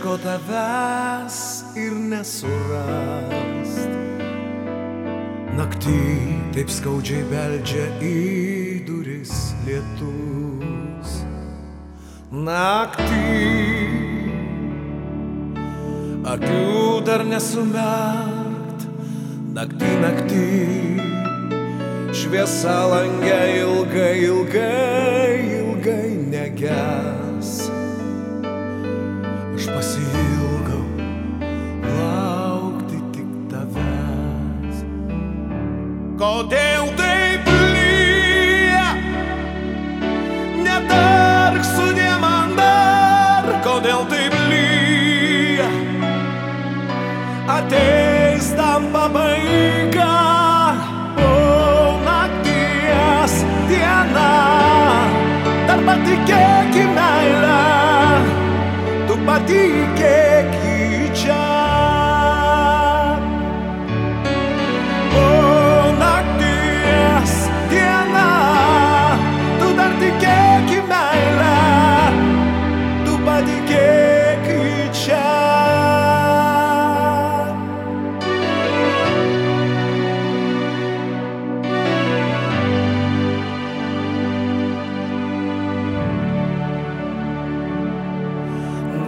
ieško tavęs ir nesurast. Naktį taip skaudžiai beldžia į duris lietus. Naktį akių dar nesumerkt, naktį naktį šviesa langia ilgai, ilgai, ilgai neges. Kodėl taip lyja? Netark sudė man dar, kodėl taip lyja? Ateis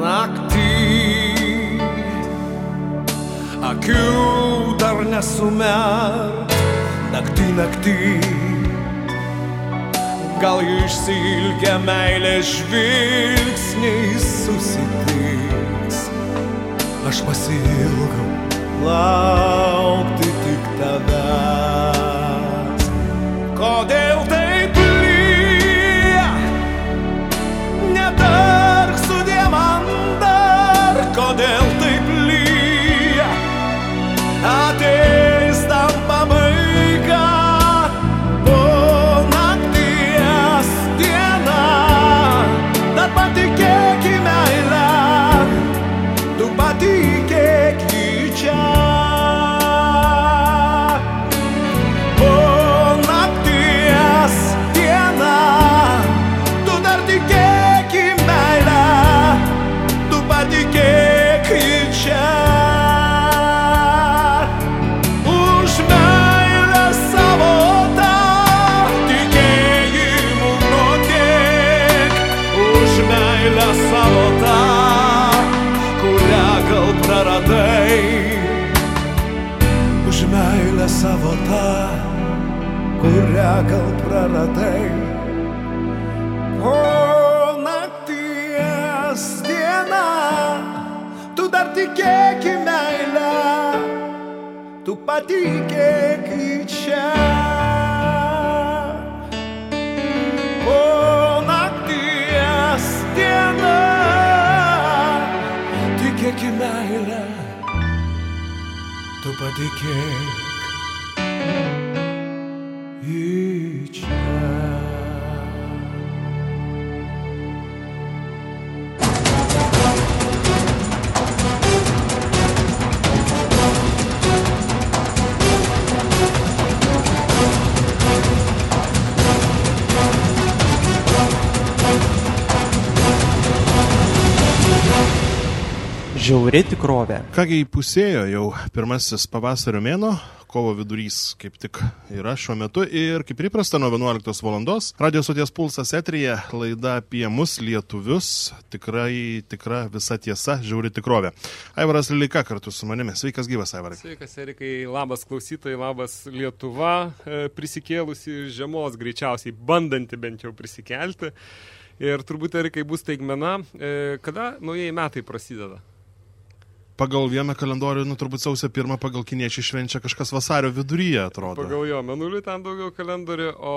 Naktį akių dar nesumet, naktį naktį. Gal išsilgia meilės žvilgsniai susitiks. Aš pasilgau laukti tik tavęs. Tu patikėk į čia. O nakties diena, tikėk į meilę, tu patikėk Žiauri tikrovė. Kągi įpusėjo jau pirmasis pavasario mėno, kovo vidurys kaip tik yra šiuo metu ir kaip įprasta nuo 11 valandos Radio stoties pulsas etrija laida apie mus lietuvius, tikrai tikra visa tiesa, žiauri tikrovė. Aivaras Lilika kartu su manimi. Sveikas gyvas, Aivarai. Sveikas, Erikai, labas klausytojai, labas Lietuva, e, prisikėlusi iš žiemos greičiausiai, bandanti bent jau prisikelti. Ir turbūt, Erikai, bus taigmena, e, kada naujieji metai prasideda. Pagal vieną kalendorių, nu turbūt sausio pirmą pagal kiniečiai švenčia kažkas vasario viduryje, atrodo. Pagal jo menulį ten daugiau kalendorių, o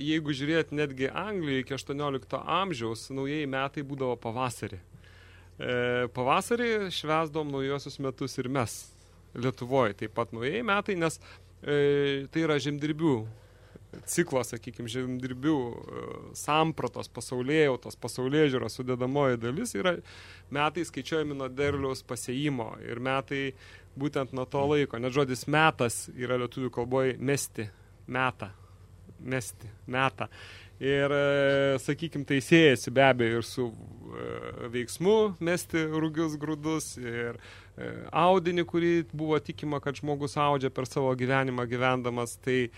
jeigu žiūrėt netgi Anglijoje iki 18 amžiaus, naujieji metai būdavo pavasarį. E, pavasarį švesdom naujosius metus ir mes Lietuvoje taip pat naujieji metai, nes e, tai yra žemdirbių ciklas, sakykime, žemdirbių e, sampratos, pasaulėjautos, pasaulėžiūros sudėdamoji dalis yra metai skaičiuojami nuo derliaus pasėjimo ir metai būtent nuo to laiko. Net žodis metas yra lietuvių kalboje mesti, metą. mesti, metą. Ir, sakykime, tai siejasi be abejo ir su e, veiksmu mesti rūgius grūdus ir e, audinį, kurį buvo tikima, kad žmogus audžia per savo gyvenimą gyvendamas. Tai e,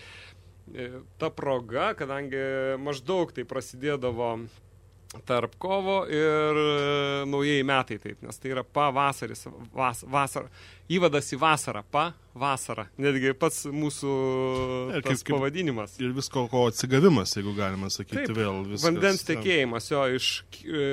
ta proga, kadangi maždaug tai prasidėdavo tarp kovo ir e, naujieji metai taip, nes tai yra pavasaris, vas, vasara, įvadas į vasarą, pa vasara, netgi pats mūsų Ir kaip- kaip- pavadinimas. Ir visko ko atsigavimas, jeigu galima sakyti Taip, vėl. Viskas, Vandens tekėjimas jo iš e,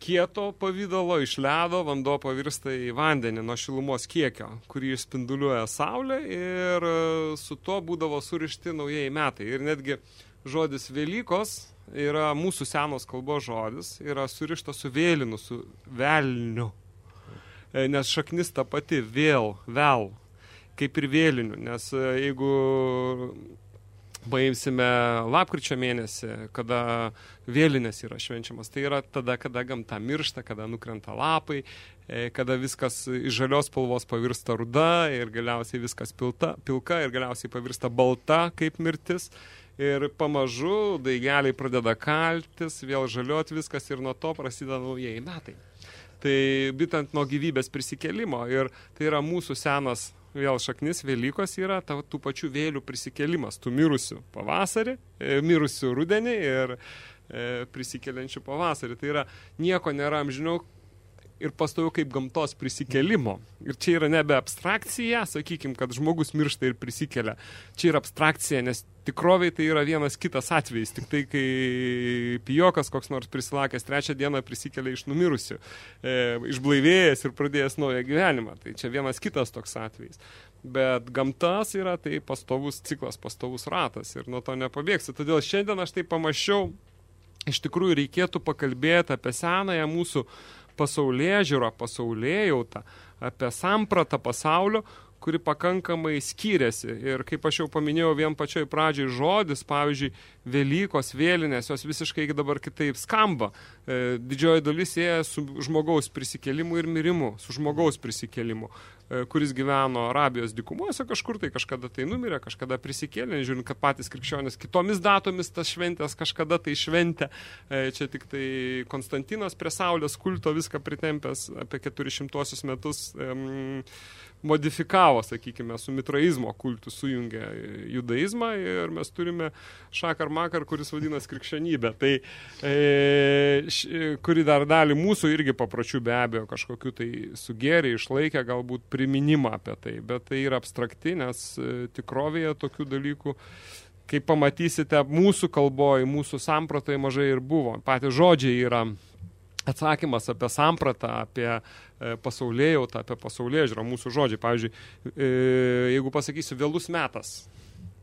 kieto pavydalo, iš ledo, vanduo pavirsta į vandenį nuo šilumos kiekio, kurį išspinduliuoja saulė ir e, su tuo būdavo surišti naujieji metai. Ir netgi žodis Velykos yra mūsų senos kalbos žodis, yra surišta su vėlinu, su velniu. E, Nes šaknis ta pati vėl, vėl, kaip ir vėliniu. Nes e, jeigu paimsime lapkričio mėnesį, kada vėlinės yra švenčiamas. Tai yra tada, kada gamta miršta, kada nukrenta lapai, e, kada viskas iš žalios spalvos pavirsta ruda ir galiausiai viskas pilta, pilka ir galiausiai pavirsta balta kaip mirtis. Ir pamažu daigeliai pradeda kaltis, vėl žaliuot viskas ir nuo to prasideda naujieji metai. Tai būtent nuo gyvybės prisikelimo ir tai yra mūsų senas vėl šaknis Velykos yra ta, tų pačių vėlių prisikelimas, tų mirusių pavasarį, e, mirusių rudenį ir e, prisikeliančių pavasarį. Tai yra nieko nėra amžiniau ir pastoviau kaip gamtos prisikelimo. Ir čia yra nebe abstrakcija, sakykime, kad žmogus miršta ir prisikelia. Čia yra abstrakcija, nes tikroviai tai yra vienas kitas atvejis. Tik tai, kai pijokas koks nors prisilakęs trečią dieną prisikelia iš numirusių, e, išblaivėjęs ir pradėjęs naują gyvenimą. Tai čia vienas kitas toks atvejis. Bet gamtas yra tai pastovus ciklas, pastovus ratas ir nuo to nepabėgsi. Todėl šiandien aš tai pamačiau, iš tikrųjų reikėtų pakalbėti apie senąją mūsų pasaulyje žiūrą, pasaulyje jautą, apie sampratą pasaulio, kuri pakankamai skiriasi. Ir kaip aš jau paminėjau vien pačioj pradžioj žodis, pavyzdžiui, Velykos, vėlinės, jos visiškai dabar kitaip skamba. E, didžioji dalis jie su žmogaus prisikelimu ir mirimu, su žmogaus prisikelimu, kuris gyveno Arabijos dikumuose kažkur, tai kažkada tai numirė, kažkada prisikėlė, žiūrint, kad patys krikščionys kitomis datomis tas šventės kažkada tai šventė. E, čia tik tai Konstantinas prie Saulės kulto viską pritempęs apie 400 metus. E, modifikavo, sakykime, su mitraizmo kultu sujungė judaizmą ir mes turime šakar makar, kuris vadinasi krikščionybė. Tai e, š, kuri dar dalį mūsų irgi papročių be abejo kažkokiu tai sugėrė, išlaikė galbūt priminimą apie tai, bet tai yra abstrakti, nes e, tikrovėje tokių dalykų kaip pamatysite, mūsų kalboje, mūsų sampratai mažai ir buvo. Patys žodžiai yra atsakymas apie sampratą, apie e, pasaulėjautą, apie pasaulėje žiūrą, mūsų žodžiai. Pavyzdžiui, e, jeigu pasakysiu vėlus metas,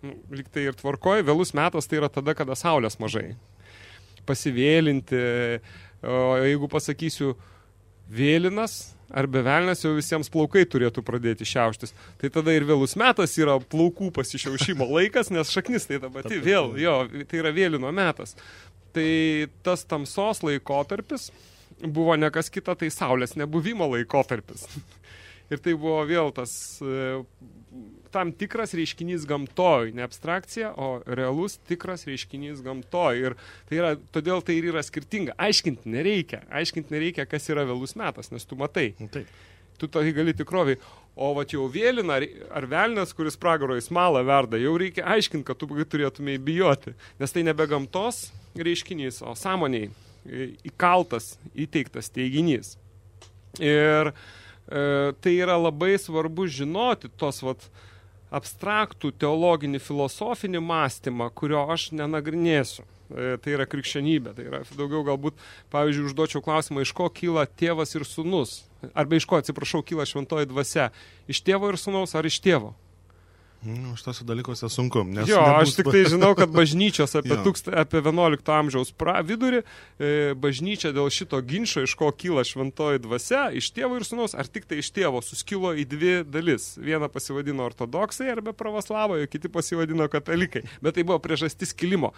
nu, lyg tai ir tvarkoji, vėlus metas tai yra tada, kada saulės mažai. Pasivėlinti, o jeigu pasakysiu vėlinas, ar bevelnas jau visiems plaukai turėtų pradėti šiauštis. Tai tada ir vėlus metas yra plaukų pasišiaušimo laikas, nes šaknis tai ta pati vėl, jo, tai yra vėlino metas. Tai tas tamsos laikotarpis buvo ne kas kita, tai saulės nebuvimo laikotarpis. Ir tai buvo vėl tas e, tam tikras reiškinys gamtoj, ne abstrakcija, o realus tikras reiškinys gamtoj. Ir tai yra, todėl tai ir yra skirtinga. Aiškinti nereikia, aiškinti nereikia, kas yra vėlus metas, nes tu matai. Taip. Tu tai gali tikroviai. O va jau vėlina ar, ar velnas, kuris pragaro į smalą verda, jau reikia aiškinti, kad tu turėtumai bijoti. Nes tai nebe gamtos reiškinys, o sąmoniai įkaltas, įteiktas teiginys. Ir e, tai yra labai svarbu žinoti tos vat, abstraktų teologinį filosofinį mąstymą, kurio aš nenagrinėsiu. E, tai yra krikščionybė. Tai yra daugiau galbūt, pavyzdžiui, užduočiau klausimą, iš ko kyla tėvas ir sunus. Arba iš ko, atsiprašau, kyla šventoji dvasia. Iš tėvo ir sunaus ar iš tėvo? Nu, Šitose dalykuose sunku. Nes Jo, aš nebus- tik tai žinau, kad bažnyčios apie, tūkst, apie 11 amžiaus pra, vidurį, e, bažnyčia dėl šito ginčio, iš ko kyla šventoji dvasia, iš tėvo ir sunaus, ar tik tai iš tėvo, suskilo į dvi dalis. Viena pasivadino ortodoksai arba pravoslavai, o kiti pasivadino katalikai. Bet tai buvo priežastis kilimo.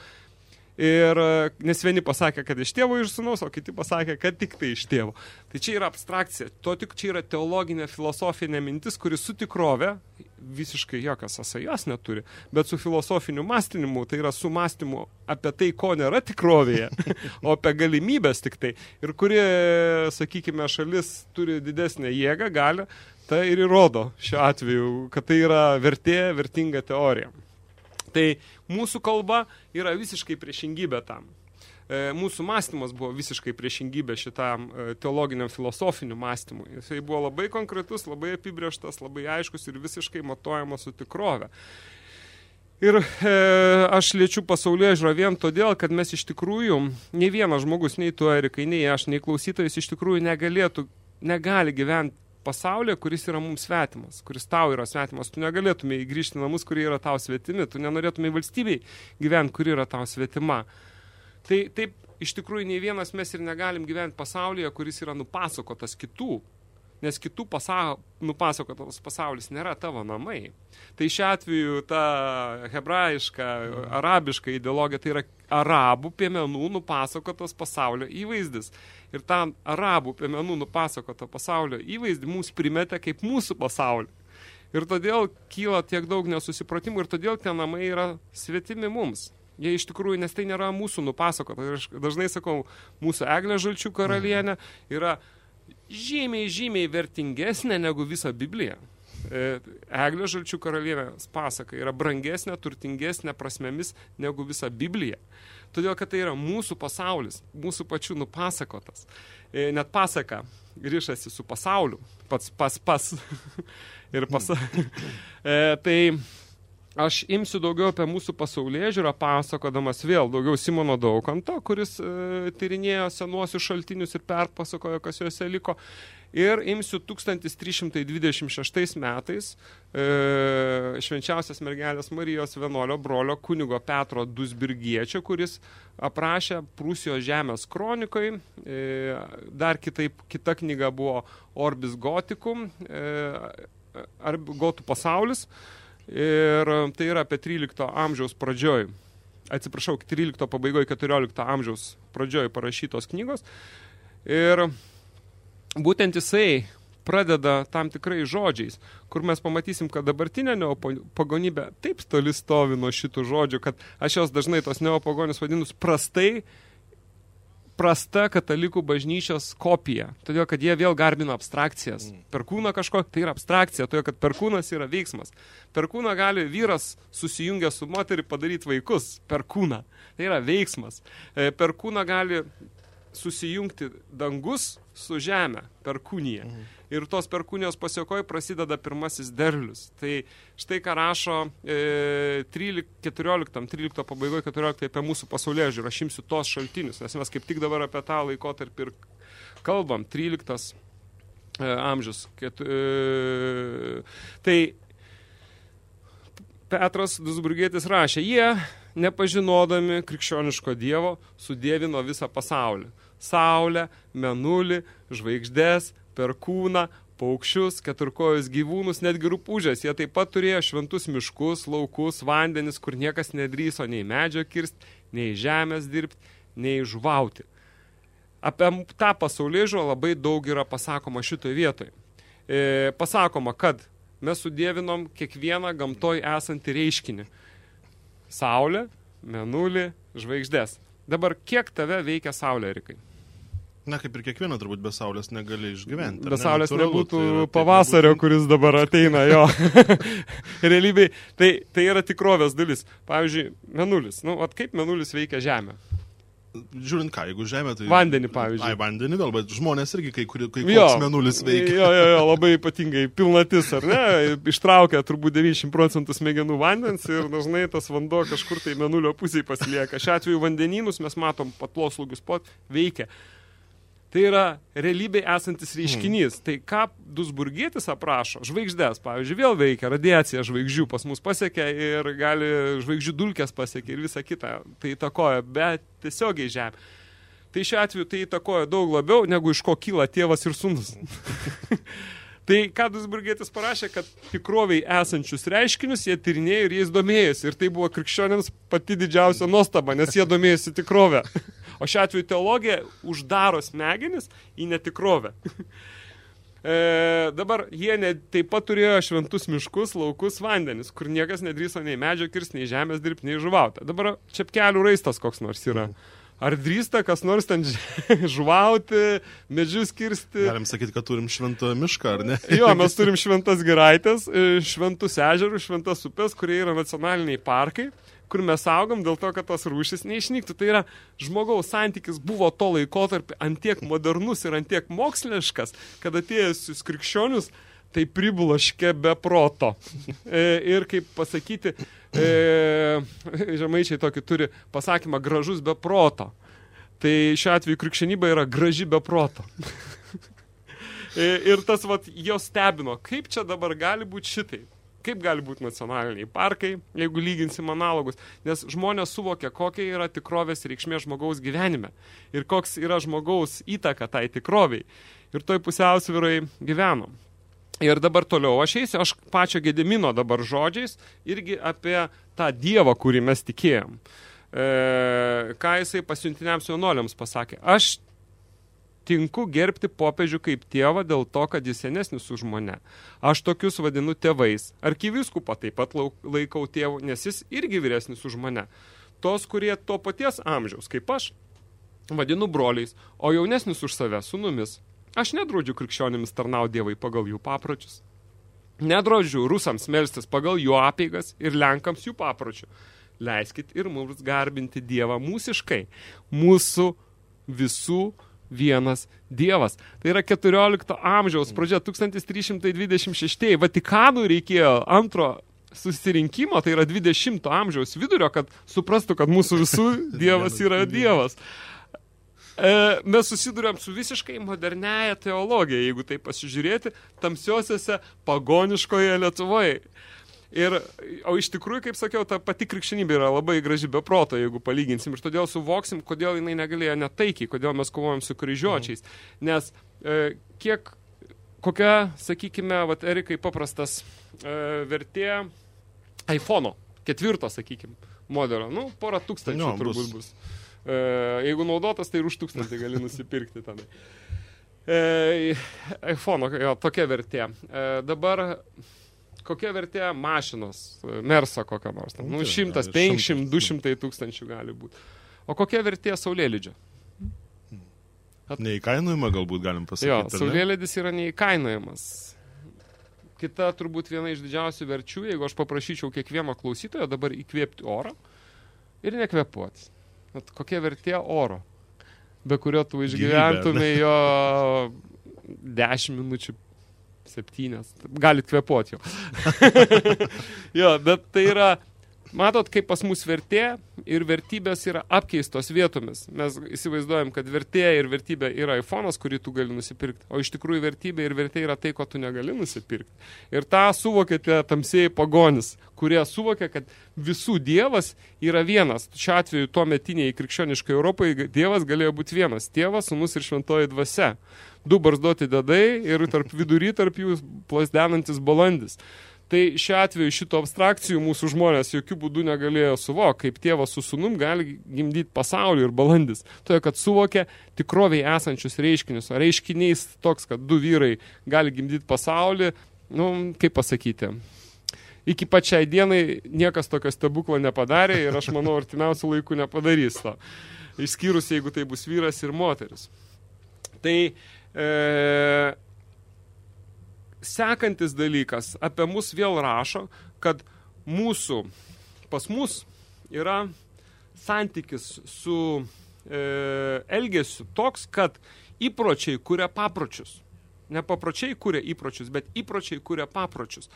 Ir e, nes vieni pasakė, kad iš tėvo ir sunaus, o kiti pasakė, kad tik tai iš tėvo. Tai čia yra abstrakcija. To tik čia yra teologinė filosofinė mintis, kuri su tikrove visiškai jokios sąsajos neturi, bet su filosofiniu mąstymu, tai yra su mąstymu apie tai, ko nėra tikrovėje, o apie galimybės tik tai. Ir kuri, sakykime, šalis turi didesnę jėgą, gali, tai ir įrodo šiuo atveju, kad tai yra vertė, vertinga teorija. Tai mūsų kalba yra visiškai priešingybė tam. E, mūsų mąstymas buvo visiškai priešingybė šitam e, teologiniam filosofiniu mąstymui. Jisai buvo labai konkretus, labai apibrieštas, labai aiškus ir visiškai matuojamas su tikrove. Ir e, aš liečiu pasaulyje žiūrą vien todėl, kad mes iš tikrųjų, nei vienas žmogus, nei tu, Erikai, nei aš, nei klausytojas iš tikrųjų negalėtų, negali gyventi pasaulyje, kuris yra mums svetimas, kuris tau yra svetimas. Tu negalėtumai grįžti namus, kurie yra tau svetimi, tu nenorėtumai valstybei gyventi, kuri yra tau svetima. Tai taip, iš tikrųjų, nei vienas mes ir negalim gyventi pasaulyje, kuris yra nupasakotas kitų, nes kitų pasau, nupasakotas pasaulis nėra tavo namai. Tai šiuo atveju ta hebrajiška, arabiška ideologija tai yra arabų piemenų nupasakotas pasaulio įvaizdis. Ir tą arabų piemenų nupasakotą pasaulio įvaizdį mums primetė kaip mūsų pasaulį. Ir todėl kyla tiek daug nesusipratimų ir todėl tie namai yra svetimi mums. Jie iš tikrųjų, nes tai nėra mūsų nupasakota. Aš dažnai sakau, mūsų Eglė Žalčių karalienė yra žymiai, žymiai vertingesnė negu visa Biblija. E, Eglė Žalčių karalienės pasaka yra brangesnė, turtingesnė prasmėmis negu visa Biblija. Todėl, kad tai yra mūsų pasaulis, mūsų pačių nupasakotas. E, net pasaka ryšasi su pasauliu, pats pas pas. ir pas. e, tai aš imsiu daugiau apie mūsų pasaulyje žiūrą, pasakodamas vėl daugiau Simono Daukanto, kuris e, tyrinėjo senuosius šaltinius ir perpasakojo, kas juose liko. Ir imsiu 1326 metais e, švenčiausias mergelės Marijos vienuolio brolio kunigo Petro Dusbirgiečio, kuris aprašė Prūsijos žemės kronikai. E, dar kitaip, kita knyga buvo Orbis Gotikum, e, ar Gotų pasaulis. E, Ir e, tai yra apie 13 amžiaus pradžioj, atsiprašau, 13 pabaigoje 14 amžiaus pradžioj parašytos knygos. Ir būtent jisai pradeda tam tikrai žodžiais, kur mes pamatysim, kad dabartinė neopagonybė taip toli stovi nuo šitų žodžių, kad aš jos dažnai tos neopagonius vadinus prastai prasta katalikų bažnyčios kopija, todėl kad jie vėl garbina abstrakcijas. Mm. Per kūną kažko, tai yra abstrakcija, todėl kad per kūnas yra veiksmas. Per kūną gali vyras susijungę su moterį padaryti vaikus, per kūną. Tai yra veiksmas. E, per kūną gali susijungti dangus su žemė per kūniją. Mhm. Ir tos perkūnijos pasiekoje prasideda pirmasis derlius. Tai štai ką rašo e, 14-13 pabaigoje 14 apie mūsų pasaulyje žiūrą. Aš imsiu tos šaltinius, nes mes kaip tik dabar apie tą laikotarpį ir kalbam. 13 e, amžius. Ket, e, tai Petras Dusburgėtis rašė, jie, nepažinodami krikščioniško dievo, sudėvino visą pasaulį saulę, menulį, žvaigždės, perkūną, paukščius, keturkojus gyvūnus, netgi rupūžės. Jie taip pat turėjo šventus miškus, laukus, vandenis, kur niekas nedryso nei medžio kirsti, nei žemės dirbti, nei žvauti. Apie tą pasaulėžą labai daug yra pasakoma šitoje vietoje. E, pasakoma, kad mes sudėvinom kiekvieną gamtoj esantį reiškinį. Saulė, menulį, žvaigždės. Dabar kiek tave veikia Saulė, Erikai? Na, kaip ir kiekviena turbūt be saulės negali išgyventi. Be saulės nebūtų tai yra, pavasario, tai kuris dabar ateina, jo. Realybėj, tai, tai yra tikrovės dalis. Pavyzdžiui, menulis. Nu, at kaip menulis veikia Žemę? Žiūrint ką, jeigu žemė, tai... Vandenį, pavyzdžiui. Ai, vandenį vėl, bet žmonės irgi kai, kai, kai jo, koks menulis veikia. Jo, jo, jo, labai ypatingai pilnatis, ar ne? Ištraukia turbūt 90 procentų smegenų vandens ir dažnai tas vanduo kažkur tai menulio pusėje pasilieka. Šiuo atveju vandenynus mes matom patloslaugius pot veikia. Tai yra realybėje esantis reiškinys. Hmm. Tai ką Dusburgietis aprašo, žvaigždės, pavyzdžiui, vėl veikia, radiacija žvaigždžių pas mus pasiekia ir gali žvaigždžių dulkės pasiekia ir visa kita. Tai įtakoja, bet tiesiogiai žemė. Tai šiuo atveju tai įtakoja daug labiau, negu iš ko kyla tėvas ir sunus. tai ką Dusburgietis parašė, kad tikroviai esančius reiškinius jie tyrinėjo ir jais domėjosi. Ir tai buvo krikščionėms pati didžiausia nuostaba, nes jie domėjosi tikrovę. O šiuo atveju teologija uždaro smegenis į netikrovę. E, dabar jie ne, taip pat turėjo šventus miškus, laukus, vandenis, kur niekas nedrįso nei medžio kirsti, nei žemės dirbti, nei žuvauti. Dabar čepkelių raistas koks nors yra. Ar drįsta kas nors ten žuvauti, medžius kirsti? Galim sakyti, kad turim šventą mišką, ar ne? Jo, mes turim šventas giraitės, e, šventus ežerus, šventas upės, kurie yra nacionaliniai parkai kur mes augom dėl to, kad tos rūšis neišnyktų. Tai yra žmogaus santykis buvo to laikotarpį antiek modernus ir antiek moksliškas, kad atėjusius krikščionius tai pribulaškė be proto. E, ir kaip pasakyti, e, žemaičiai tokį turi pasakymą gražus be proto. Tai šiuo atveju krikščionybė yra graži be proto. e, ir tas, vat, jo stebino, kaip čia dabar gali būti šitai. Kaip gali būti nacionaliniai parkai, jeigu lyginsim analogus, nes žmonės suvokia, kokia yra tikrovės reikšmė žmogaus gyvenime ir koks yra žmogaus įtaka tai tikroviai. Ir toj pusiausvirai gyvenom. Ir dabar toliau aš eisiu, aš pačio Gedimino dabar žodžiais, irgi apie tą Dievą, kurį mes tikėjom. E, ką jisai pasiuntiniams jaunuoliams pasakė. Aš tinku gerbti popiežių kaip tėvą dėl to, kad jis senesnis už mane. Aš tokius vadinu tėvais. Arkiviskupą taip pat laikau tėvu, nes jis irgi vyresnis už mane. Tos, kurie to paties amžiaus, kaip aš, vadinu broliais, o jaunesnis už save sunumis. Aš nedraudžiu krikščionimis tarnauti dievai pagal jų papročius. Nedraudžiu rusams melstis pagal jų apeigas ir lenkams jų papročių. Leiskit ir mums garbinti dievą mūsiškai. Mūsų visų vienas Dievas. Tai yra 14 amžiaus pradžia, 1326. Vatikanų reikėjo antro susirinkimo, tai yra 20 amžiaus vidurio, kad suprastų, kad mūsų visų Dievas yra Dievas. E, mes susidurėm su visiškai moderniaja teologija, jeigu tai pasižiūrėti, tamsiosiose pagoniškoje Lietuvoje. Ir, o iš tikrųjų, kaip sakiau, ta pati krikščionybė yra labai graži be proto, jeigu palyginsim. Ir todėl suvoksim, kodėl jinai negalėjo netaikiai, kodėl mes kovojam su kryžiuočiais. Nes e, kiek, kokia, sakykime, vat, Erikai paprastas e, vertė iPhone'o, ketvirto, sakykime, modelio. Nu, porą tūkstančių no, turbūt bus. bus. E, jeigu naudotas, tai ir už tūkstantį gali nusipirkti tenai. E, iPhone'o, jo, tokia vertė. E, dabar kokia vertė mašinos, Merso kokia nors. Ten, nu, 100, 500, 200 tūkstančių gali būti. O kokia vertė Saulėlydžio? At... Neįkainojama galbūt galim pasakyti. Jo, Saulėlydis yra neįkainojamas. Kita turbūt viena iš didžiausių verčių, jeigu aš paprašyčiau kiekvieno klausytojo dabar įkvėpti orą ir nekvepuoti. At kokia vertė oro, be kurio tu išgyventumai jo 10 minučių septynias, galit kvepuoti jau. jo, bet tai yra, matot, kaip pas mus vertė ir vertybės yra apkeistos vietomis. Mes įsivaizduojam, kad vertė ir vertybė yra iPhone'as, kurį tu gali nusipirkti, o iš tikrųjų vertybė ir vertė yra tai, ko tu negali nusipirkti. Ir tą suvokėte tamsėjai pagonis, kurie suvokia, kad visų dievas yra vienas. Šiuo atveju tuo metiniai krikščioniškai Europoje dievas galėjo būti vienas. Tėvas, sunus ir šventoji dvasia du barzdoti dadai ir tarp vidury tarp jų plasdenantis balandis. Tai šiuo atveju šito abstrakcijų mūsų žmonės jokių būdų negalėjo suvokti, kaip tėvas su sunum gali gimdyti pasaulį ir balandis. Todėl, kad suvokė tikroviai esančius reiškinius. O reiškiniais toks, kad du vyrai gali gimdyti pasaulį, nu, kaip pasakyti, iki pačiai dienai niekas tokio stebuklo nepadarė ir aš manau, artimiausių laikų nepadarys to. Išskyrus, jeigu tai bus vyras ir moteris. Tai E, sekantis dalykas apie mus vėl rašo, kad mūsų, pas mus yra santykis su e, elgesiu toks, kad įpročiai kuria papročius. Ne papročiai kuria įpročius, bet įpročiai kuria papročius.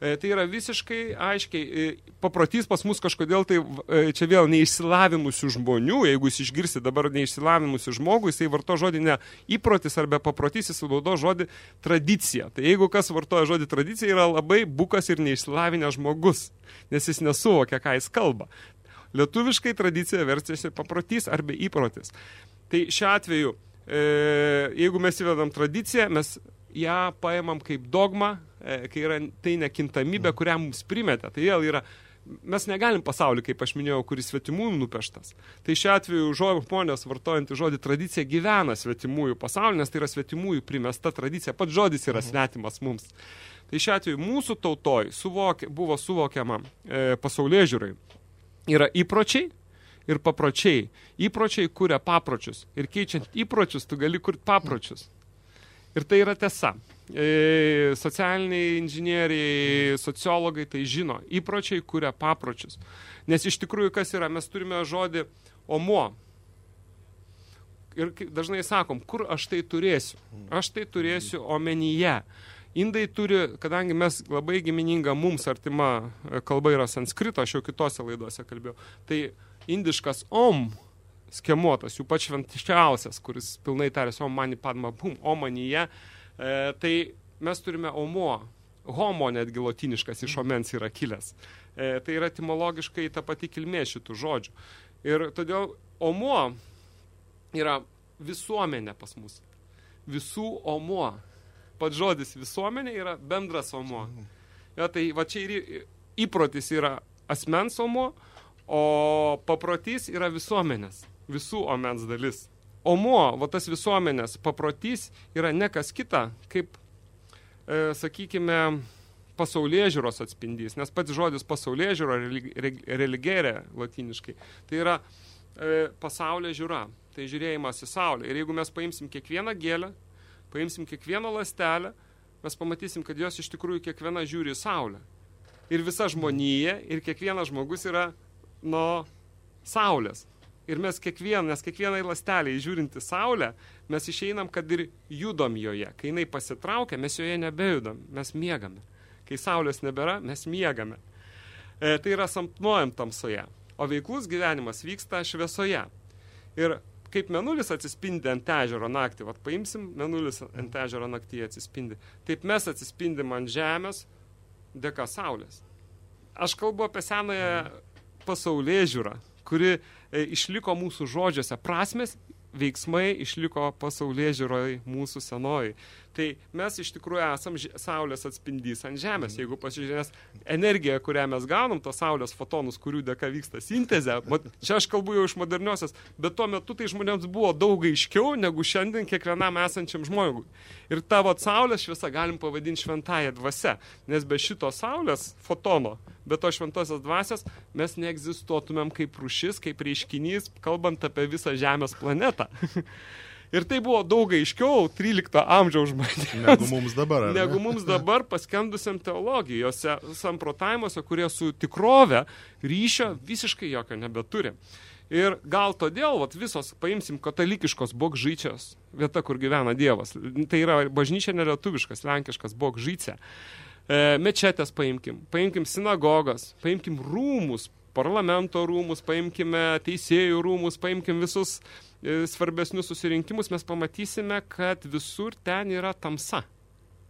E, tai yra visiškai aiškiai, e, paprotys pas mus kažkodėl tai e, čia vėl neišsilavinusių žmonių, jeigu jūs išgirsi dabar neišsilavinusių žmogų, jisai varto žodį ne įprotis arba paprotys, jis naudo žodį tradicija. Tai jeigu kas vartoja žodį tradicija, yra labai bukas ir neišsilavinęs žmogus, nes jis nesuvokia, ką jis kalba. Lietuviškai tradicija verčiasi paprotys arba įprotis. Tai šiuo atveju jeigu mes įvedam tradiciją, mes ją paėmam kaip dogmą, e, kai yra tai nekintamybė, kurią mums primetė. Tai vėl yra mes negalim pasaulį, kaip aš minėjau, kuris svetimųjų nupeštas. Tai šiuo atveju žmonės vartojantį žodį tradicija gyvena svetimųjų pasaulį, nes tai yra svetimųjų primesta tradicija, pats žodis yra svetimas mums. Tai šiuo atveju mūsų tautoj suvokė, buvo suvokiama e, pasaulyje žiūrai. Yra įpročiai ir papročiai. Įpročiai kuria papročius. Ir keičiant įpročius, tu gali kurti papročius. Ir tai yra tiesa. E, socialiniai inžinieriai, sociologai tai žino. Įpročiai kuria papročius. Nes iš tikrųjų kas yra, mes turime žodį omo. Ir dažnai sakom, kur aš tai turėsiu? Aš tai turėsiu omenyje. Indai turi, kadangi mes labai gimininga mums artima kalba yra sanskrito, aš jau kitose laidose kalbėjau, tai indiškas om skemuotas, jų pats šventiškiausias, kuris pilnai tarėsi om mani padma bum, omanyje, e, tai mes turime omo, homo netgi lotiniškas iš omens yra kilęs. E, tai yra etimologiškai ta pati kilmė šitų žodžių. Ir todėl omo yra visuomenė pas mus. Visų omo. Pats žodis visuomenė yra bendras omo. Ja, tai va čia ir įprotis yra asmens omo, o paprotys yra visuomenės visų omens dalis. Omo, va tas visuomenės paprotys yra ne kas kita, kaip, e, sakykime, pasaulyje žiūros atspindys, nes pats žodis pasaulyje žiūro religerė latiniškai, tai yra e, pasaulio žiūra, tai žiūrėjimas į saulę. Ir jeigu mes paimsim kiekvieną gėlę, paimsim kiekvieną lastelę, mes pamatysim, kad jos iš tikrųjų kiekviena žiūri į saulę. Ir visa žmonija, ir kiekvienas žmogus yra nuo saulės. Ir mes kiekvieną, nes kiekvienai lastelį žiūrinti saulę, mes išeinam, kad ir judom joje. Kai jinai pasitraukia, mes joje nebejudam, mes miegame. Kai saulės nebėra, mes miegame. E, tai yra sampnuojam tamsoje. O veiklus gyvenimas vyksta šviesoje. Ir kaip menulis atsispindi ant ežero naktį, vat paimsim, menulis ant ežero naktyje atsispindi. Taip mes atsispindim ant žemės dėka saulės. Aš kalbu apie senąją pasaulyje žiūrą, kuri e, išliko mūsų žodžiuose prasmės, veiksmai išliko pasaulyje žiūroj mūsų senojai. Tai mes iš tikrųjų esam Saulės atspindys ant Žemės. Jeigu pasižiūrės energiją, kurią mes gaunam, tos Saulės fotonus, kurių dėka vyksta sintezė, čia aš kalbu jau iš moderniosios, bet tuo metu tai žmonėms buvo daug aiškiau negu šiandien kiekvienam esančiam žmogui. Ir tavo Saulės šviesa galim pavadinti šventąją dvasę, nes be šito Saulės fotono be to šventosios dvasios mes neegzistuotumėm kaip rušis, kaip reiškinys, kalbant apie visą Žemės planetą. Ir tai buvo daug aiškiau 13 amžiaus žmonėms. Negu mums dabar. Ar negu mums dabar paskendusiam teologijose, samprotavimuose, kurie su tikrove ryšio visiškai jokio nebeturi. Ir gal todėl, vat, visos, paimsim, katalikiškos bogžyčios, vieta, kur gyvena Dievas. Tai yra bažnyčia nelietuviškas, lenkiškas bogžyčia. E, mečetės paimkim, paimkim sinagogas, paimkim rūmus, parlamento rūmus, paimkime teisėjų rūmus, paimkim visus e, svarbesnius susirinkimus, mes pamatysime, kad visur ten yra tamsa.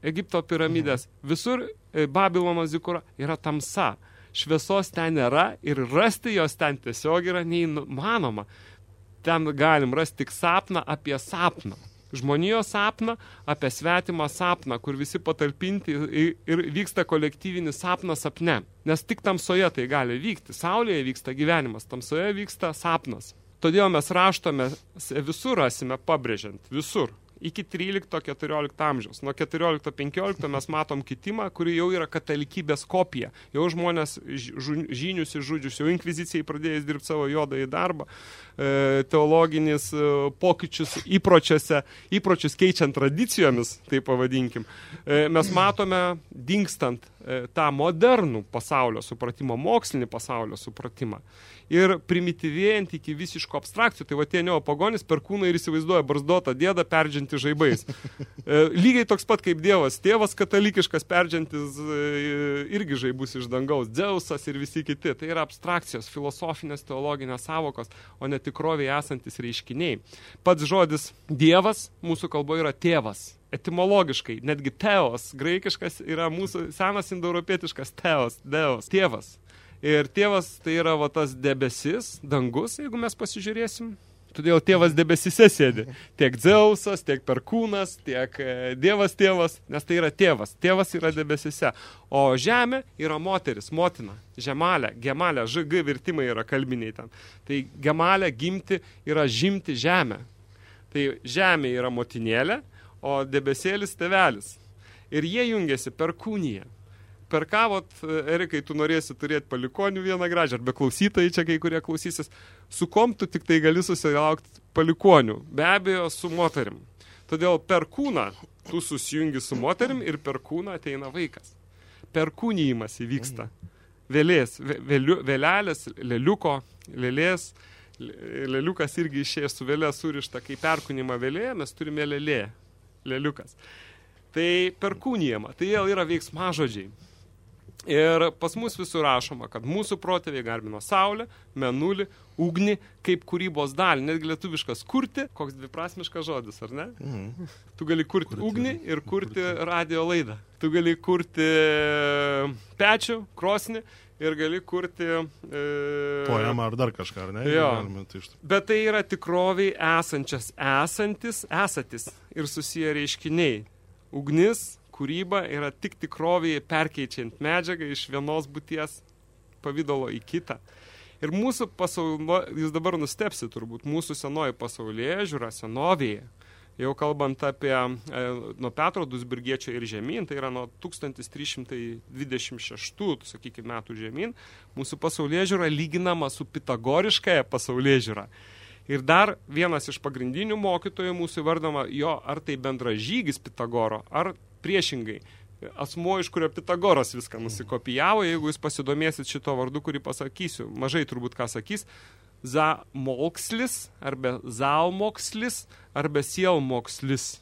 Egipto piramidės, mhm. visur e, Babilono zikura yra tamsa. Šviesos ten nėra ir rasti jos ten tiesiog yra neįmanoma. Ten galim rasti tik sapną apie sapną žmonijos sapną, apie svetimą sapną, kur visi patalpinti ir vyksta kolektyvinis sapnas sapne. Nes tik tamsoje tai gali vykti. Saulėje vyksta gyvenimas, tamsoje vyksta sapnas. Todėl mes raštome visur rasime pabrėžiant, visur iki 13-14 amžiaus. Nuo 14-15 mes matom kitimą, kuri jau yra katalikybės kopija. Jau žmonės žinius ir žudžius, jau inkvizicijai pradėjęs dirbti savo jodą į darbą, e, teologinis e, pokyčius įpročiuose, įpročius keičiant tradicijomis, tai pavadinkim. E, mes matome dingstant tą modernų pasaulio supratimą, mokslinį pasaulio supratimą ir primityvėjant iki visiško abstrakcijų. Tai va tie neopagonis per kūną ir įsivaizduoja barzdotą dėdą perdžiantį žaibais. E, lygiai toks pat kaip Dievas. Tėvas katalikiškas perdžiantis e, irgi žaibus iš dangaus. Dzeusas ir visi kiti. Tai yra abstrakcijos, filosofinės, teologinės savokos, o ne tikroviai esantis reiškiniai. Pats žodis Dievas mūsų kalboje yra tėvas etimologiškai, netgi teos, graikiškas yra mūsų senas indoeuropietiškas teos, deos, tėvas. Ir tėvas tai yra va tas debesis, dangus, jeigu mes pasižiūrėsim. Todėl tėvas debesise sėdi. Tiek Dzeusas, tiek Perkūnas, tiek e, Dievas tėvas, nes tai yra tėvas. Tėvas yra debesise. O žemė yra moteris, motina. Žemalė, gemalė, žg virtimai yra kalbiniai ten. Tai gemalė, gimti yra žimti žemę. Tai žemė yra motinėlė, o debesėlis tevelis. Ir jie jungiasi per kūniją per ką, vat, Erikai, tu norėsi turėti palikonių vieną gražią, arba klausytojai čia kai kurie klausysis, su kom tu tik tai gali susilaukti palikonių, be abejo, su moterim. Todėl per kūną tu susijungi su moterim ir per kūną ateina vaikas. Per kūnyjimas įvyksta. Vėlės, vėliu, vėlelės, lėliuko, lėlės, lėliukas irgi išėjęs su vėlė surišta, kai perkūnimą vėlėje mes turime lėlė, lėliukas. Tai perkūnijama, tai jau yra veiksmažodžiai. Ir pas mus visur rašoma, kad mūsų protėviai garbino saulę, menulį, ugnį kaip kūrybos dalį. Netgi lietuviškas kurti, koks dviprasmiškas žodis, ar ne? Mm. Tu gali kurti, kurti ugnį ir kurti, kurti radio laidą. Tu gali kurti pečių, krosnį ir gali kurti... E... Poemą ar dar kažką, ar ne? Jo. Tai Bet tai yra tikroviai esančias, esantis, esatis ir susiję reiškiniai. Ugnis, kūryba yra tik tikrovėje perkeičiant medžiagą iš vienos būties pavydalo į kitą. Ir mūsų pasaulio, jūs dabar nustepsi turbūt, mūsų senoji pasaulyje žiūra senovėje, jau kalbant apie e, nuo Petro Dusburgiečio ir žemyn, tai yra nuo 1326, sakykime, metų žemyn, mūsų pasaulyje žiūra lyginama su pitagoriškąją pasaulyje žiūra. Ir dar vienas iš pagrindinių mokytojų mūsų vardama jo, ar tai bendražygis Pitagoro, ar priešingai. Asmuo, iš kurio Pitagoras viską nusikopijavo, jeigu jūs pasidomėsit šito vardu, kurį pasakysiu, mažai turbūt ką sakys, Zamokslis, arba Zalmokslis, arba Sielmokslis.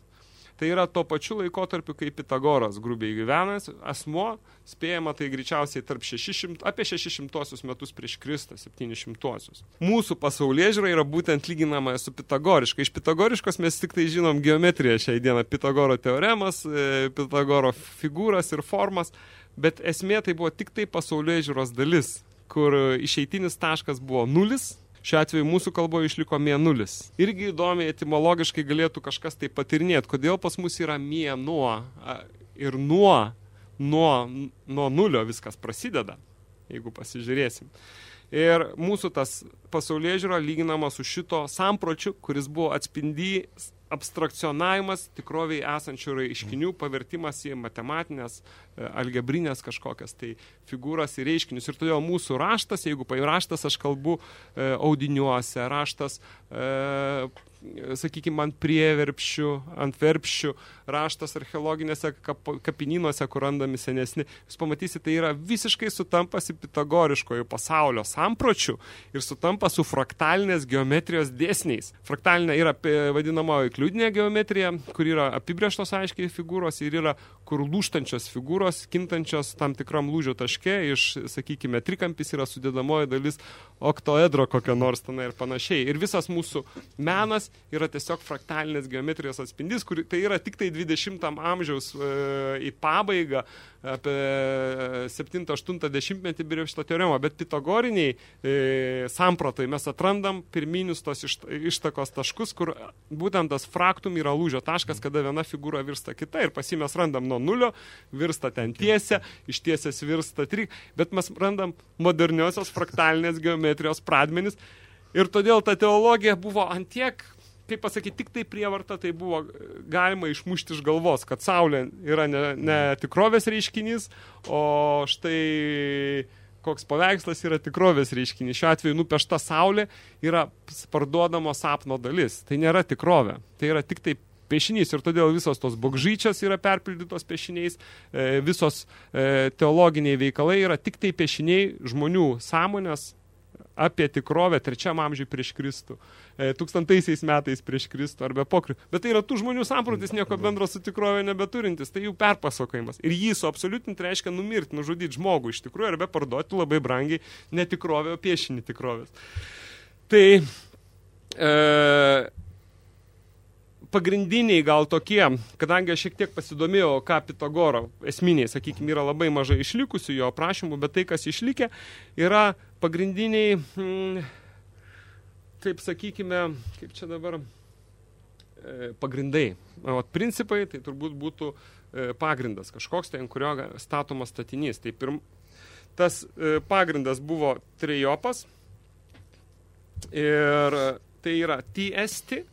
Tai yra tuo pačiu laikotarpiu, kaip Pitagoras grubiai gyvenęs asmuo, spėjama tai greičiausiai tarp 600, apie 600 metus prieš Kristą, 700. Mūsų pasaulyje žiūra yra būtent lyginama su pitagoriška. Iš pitagoriškos mes tik tai žinom geometriją šiai dieną, Pitagoro teoremas, e, Pitagoro figūras ir formas, bet esmė tai buvo tik tai pasaulyje žiūros dalis, kur išeitinis taškas buvo nulis, Šiuo atveju mūsų kalboje išliko mėnulis. Irgi įdomiai etimologiškai galėtų kažkas tai patirinėti, kodėl pas mus yra mėnuo ir nuo, nuo, nuo nulio viskas prasideda, jeigu pasižiūrėsim. Ir mūsų tas pasaulyje žiūra lyginama su šito sampročiu, kuris buvo atspindys abstrakcionavimas tikroviai esančių reiškinių, pavertimas į matematinės, algebrinės kažkokias tai figūras ir reiškinius. Ir todėl mūsų raštas, jeigu raštas aš kalbu e, audiniuose, raštas e, sakykime, ant prieverpščių, ant verpščių, raštas archeologinėse kap, kapinynuose, kur randami senesni. Jūs pamatysite, tai yra visiškai sutampa su pitagoriškojo pasaulio sampročiu ir sutampa su fraktalinės geometrijos dėsniais. Fraktalinė yra vadinamoji kliūdinė geometrija, kur yra apibrieštos aiškiai figūros ir yra kur lūštančios figūros, kintančios tam tikram lūžio taške, iš, sakykime, trikampis yra sudėdamoji dalis oktoedro kokio nors tenai ir panašiai. Ir visas mūsų menas yra tiesiog fraktalinės geometrijos atspindys, kur tai yra tik tai 20 amžiaus e, į pabaigą apie 7-8 metį birėjo šitą teoremą, bet pitagoriniai e, sampratai mes atrandam pirminius tos iš, ištakos taškus, kur būtent tas fraktum yra lūžio taškas, kada viena figūra virsta kita ir pas jį mes randam nuo nulio, virsta ten tiesia, iš tiesės virsta trik, bet mes randam moderniosios fraktalinės geometrijos pradmenis ir todėl ta teologija buvo antiek kaip pasakyti, tik tai prievarta tai buvo galima išmušti iš galvos, kad Saulė yra ne, ne tikrovės reiškinys, o štai koks paveikslas yra tikrovės reiškinys. Šiuo atveju nupešta Saulė yra parduodamo sapno dalis. Tai nėra tikrovė. Tai yra tik tai piešinys ir todėl visos tos bogžyčios yra perpildytos piešiniais, e, visos e, teologiniai veikalai yra tik tai piešiniai žmonių sąmonės apie tikrovę trečiam amžiui prieš Kristų, e, tūkstantaisiais metais prieš Kristų arba pokrių. Bet tai yra tų žmonių samprotis nieko bendro su tikrovė nebeturintis, tai jų perpasakojimas. Ir jį suabsoliutinti reiškia numirti, nužudyti žmogų iš tikrųjų arba parduoti labai brangiai netikrovę, o piešinį tikrovės. Tai e, pagrindiniai gal tokie, kadangi aš šiek tiek pasidomėjau, ką Pitagoro esminiai, sakykime, yra labai mažai išlikusių jo aprašymų, bet tai, kas išlikė, yra pagrindiniai taip sakykime, kaip čia dabar, e, pagrindai. O principai tai turbūt būtų e, pagrindas kažkoks, tai ant kurio statomas statinys. Tai pirm, tas e, pagrindas buvo trejopas ir tai yra tiesti.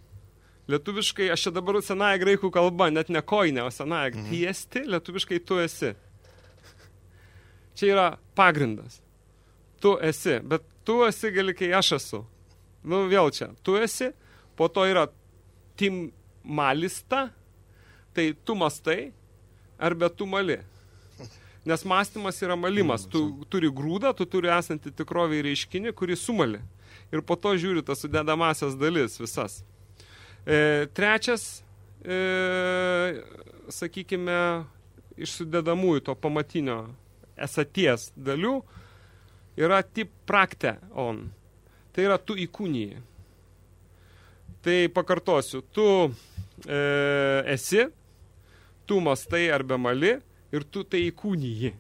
Lietuviškai, aš čia dabar senąją graikų kalba, net ne koinė, o senąją mhm. tiesti, lietuviškai tu esi. Čia yra pagrindas. Tu esi, bet tu esi gali, kai aš esu. Nu, vėl čia. Tu esi, po to yra tim malista, tai tu mastai, arba tu mali. Nes mąstymas yra malimas. Tu turi grūdą, tu turi esantį tikrovį reiškinį, kurį sumali. Ir po to žiūri tas sudedamasias dalis visas. E, trečias, e, sakykime, iš sudedamųjų to pamatinio esaties dalių yra tip prakte on. Tai yra tu įkūnyji. Tai pakartosiu, tu e, esi, tu mastai arba mali ir tu tai įkūnyji.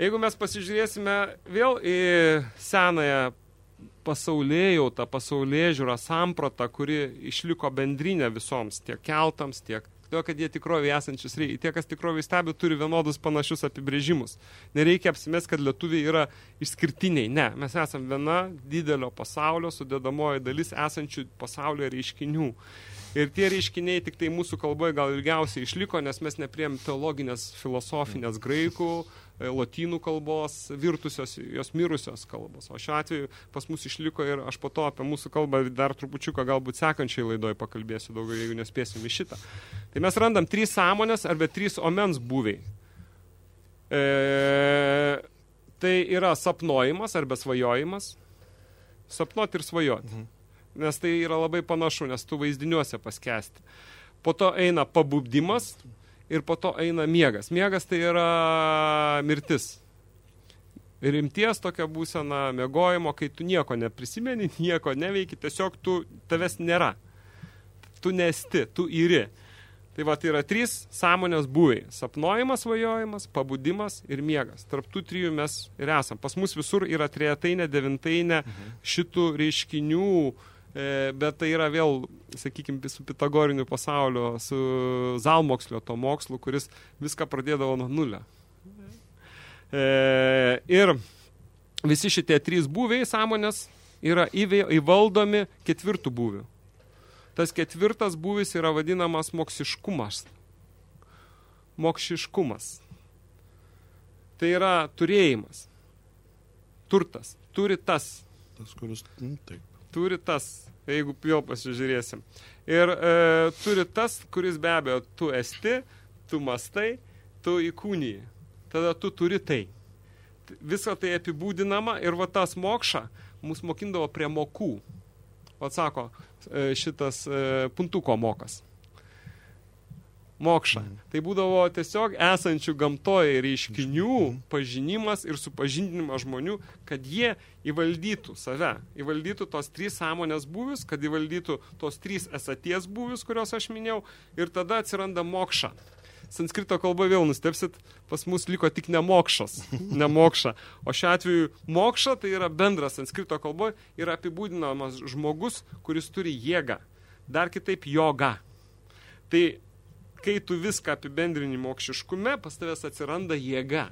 Jeigu mes pasižiūrėsime vėl į senąją pasaulėjau, tą pasaulėje žiūrą sampratą, kuri išliko bendrinė visoms, tiek keltams, tiek todėl, kad jie tikrovėje esančius reikia. Tie, kas tikrovėje stebi, turi vienodus panašius apibrėžimus. Nereikia apsimės, kad lietuviai yra išskirtiniai. Ne, mes esame viena didelio pasaulio sudėdamoji dalis esančių pasaulio reiškinių. Ir tie reiškiniai tik tai mūsų kalboje gal ilgiausiai išliko, nes mes nepriem teologinės, filosofinės graikų, lotynų kalbos, virtusios, jos mirusios kalbos. O šiuo atveju pas mus išliko ir aš po to apie mūsų kalbą dar trupučiuką galbūt sekančiai laidoj pakalbėsiu daugiau, jeigu nespėsim į šitą. Tai mes randam trys sąmonės arba trys omens buviai. E, tai yra sapnojimas arba svajojimas. Sapnuoti ir svajoti. Mhm nes tai yra labai panašu, nes tu vaizdiniuose paskesti. Po to eina pabūdimas ir po to eina miegas. Miegas tai yra mirtis. Rimties tokia būsena mėgojimo, kai tu nieko neprisimeni, nieko neveiki, tiesiog tu, tavęs nėra. Tu nesti, tu įri. Tai va, tai yra trys sąmonės buvai. Sapnojimas, vajojimas, pabudimas ir miegas. Tarp tų trijų mes ir esam. Pas mus visur yra trejatainė, devintainė mhm. šitų reiškinių uh, bet tai yra vėl, sakykime, su pitagoriniu pasaulio, su zalmokslio to mokslu, kuris viską pradėdavo nuo nulio. E, ir visi šitie trys būviai sąmonės yra įvaldomi ketvirtų būvių. Tas ketvirtas būvis yra vadinamas moksiškumas. Mokšiškumas. Tai yra turėjimas. Turtas. Turi tas. Tas, kuris, nu, taip turi tas, jeigu vėl pasižiūrėsim. Ir e, turi tas, kuris be abejo, tu esti, tu mastai, tu įkūnyji. Tada tu turi tai. Visą tai apibūdinama ir va tas mokša mus mokindavo prie mokų. O sako, e, šitas e, puntuko mokas mokšą. Mhm. Tai būdavo tiesiog esančių gamtoje reiškinių mhm. pažinimas ir supažindinimas žmonių, kad jie įvaldytų save, įvaldytų tos trys sąmonės būvius, kad įvaldytų tos trys esaties būvius, kurios aš minėjau, ir tada atsiranda mokša. Sanskrito kalba vėl nustepsit, pas mus liko tik nemokšas, nemokša. O šiuo atveju mokša tai yra bendras sanskrito kalboje ir apibūdinamas žmogus, kuris turi jėgą. Dar kitaip joga. Tai kai tu viską apibendrini mokšiškume, pas tavęs atsiranda jėga.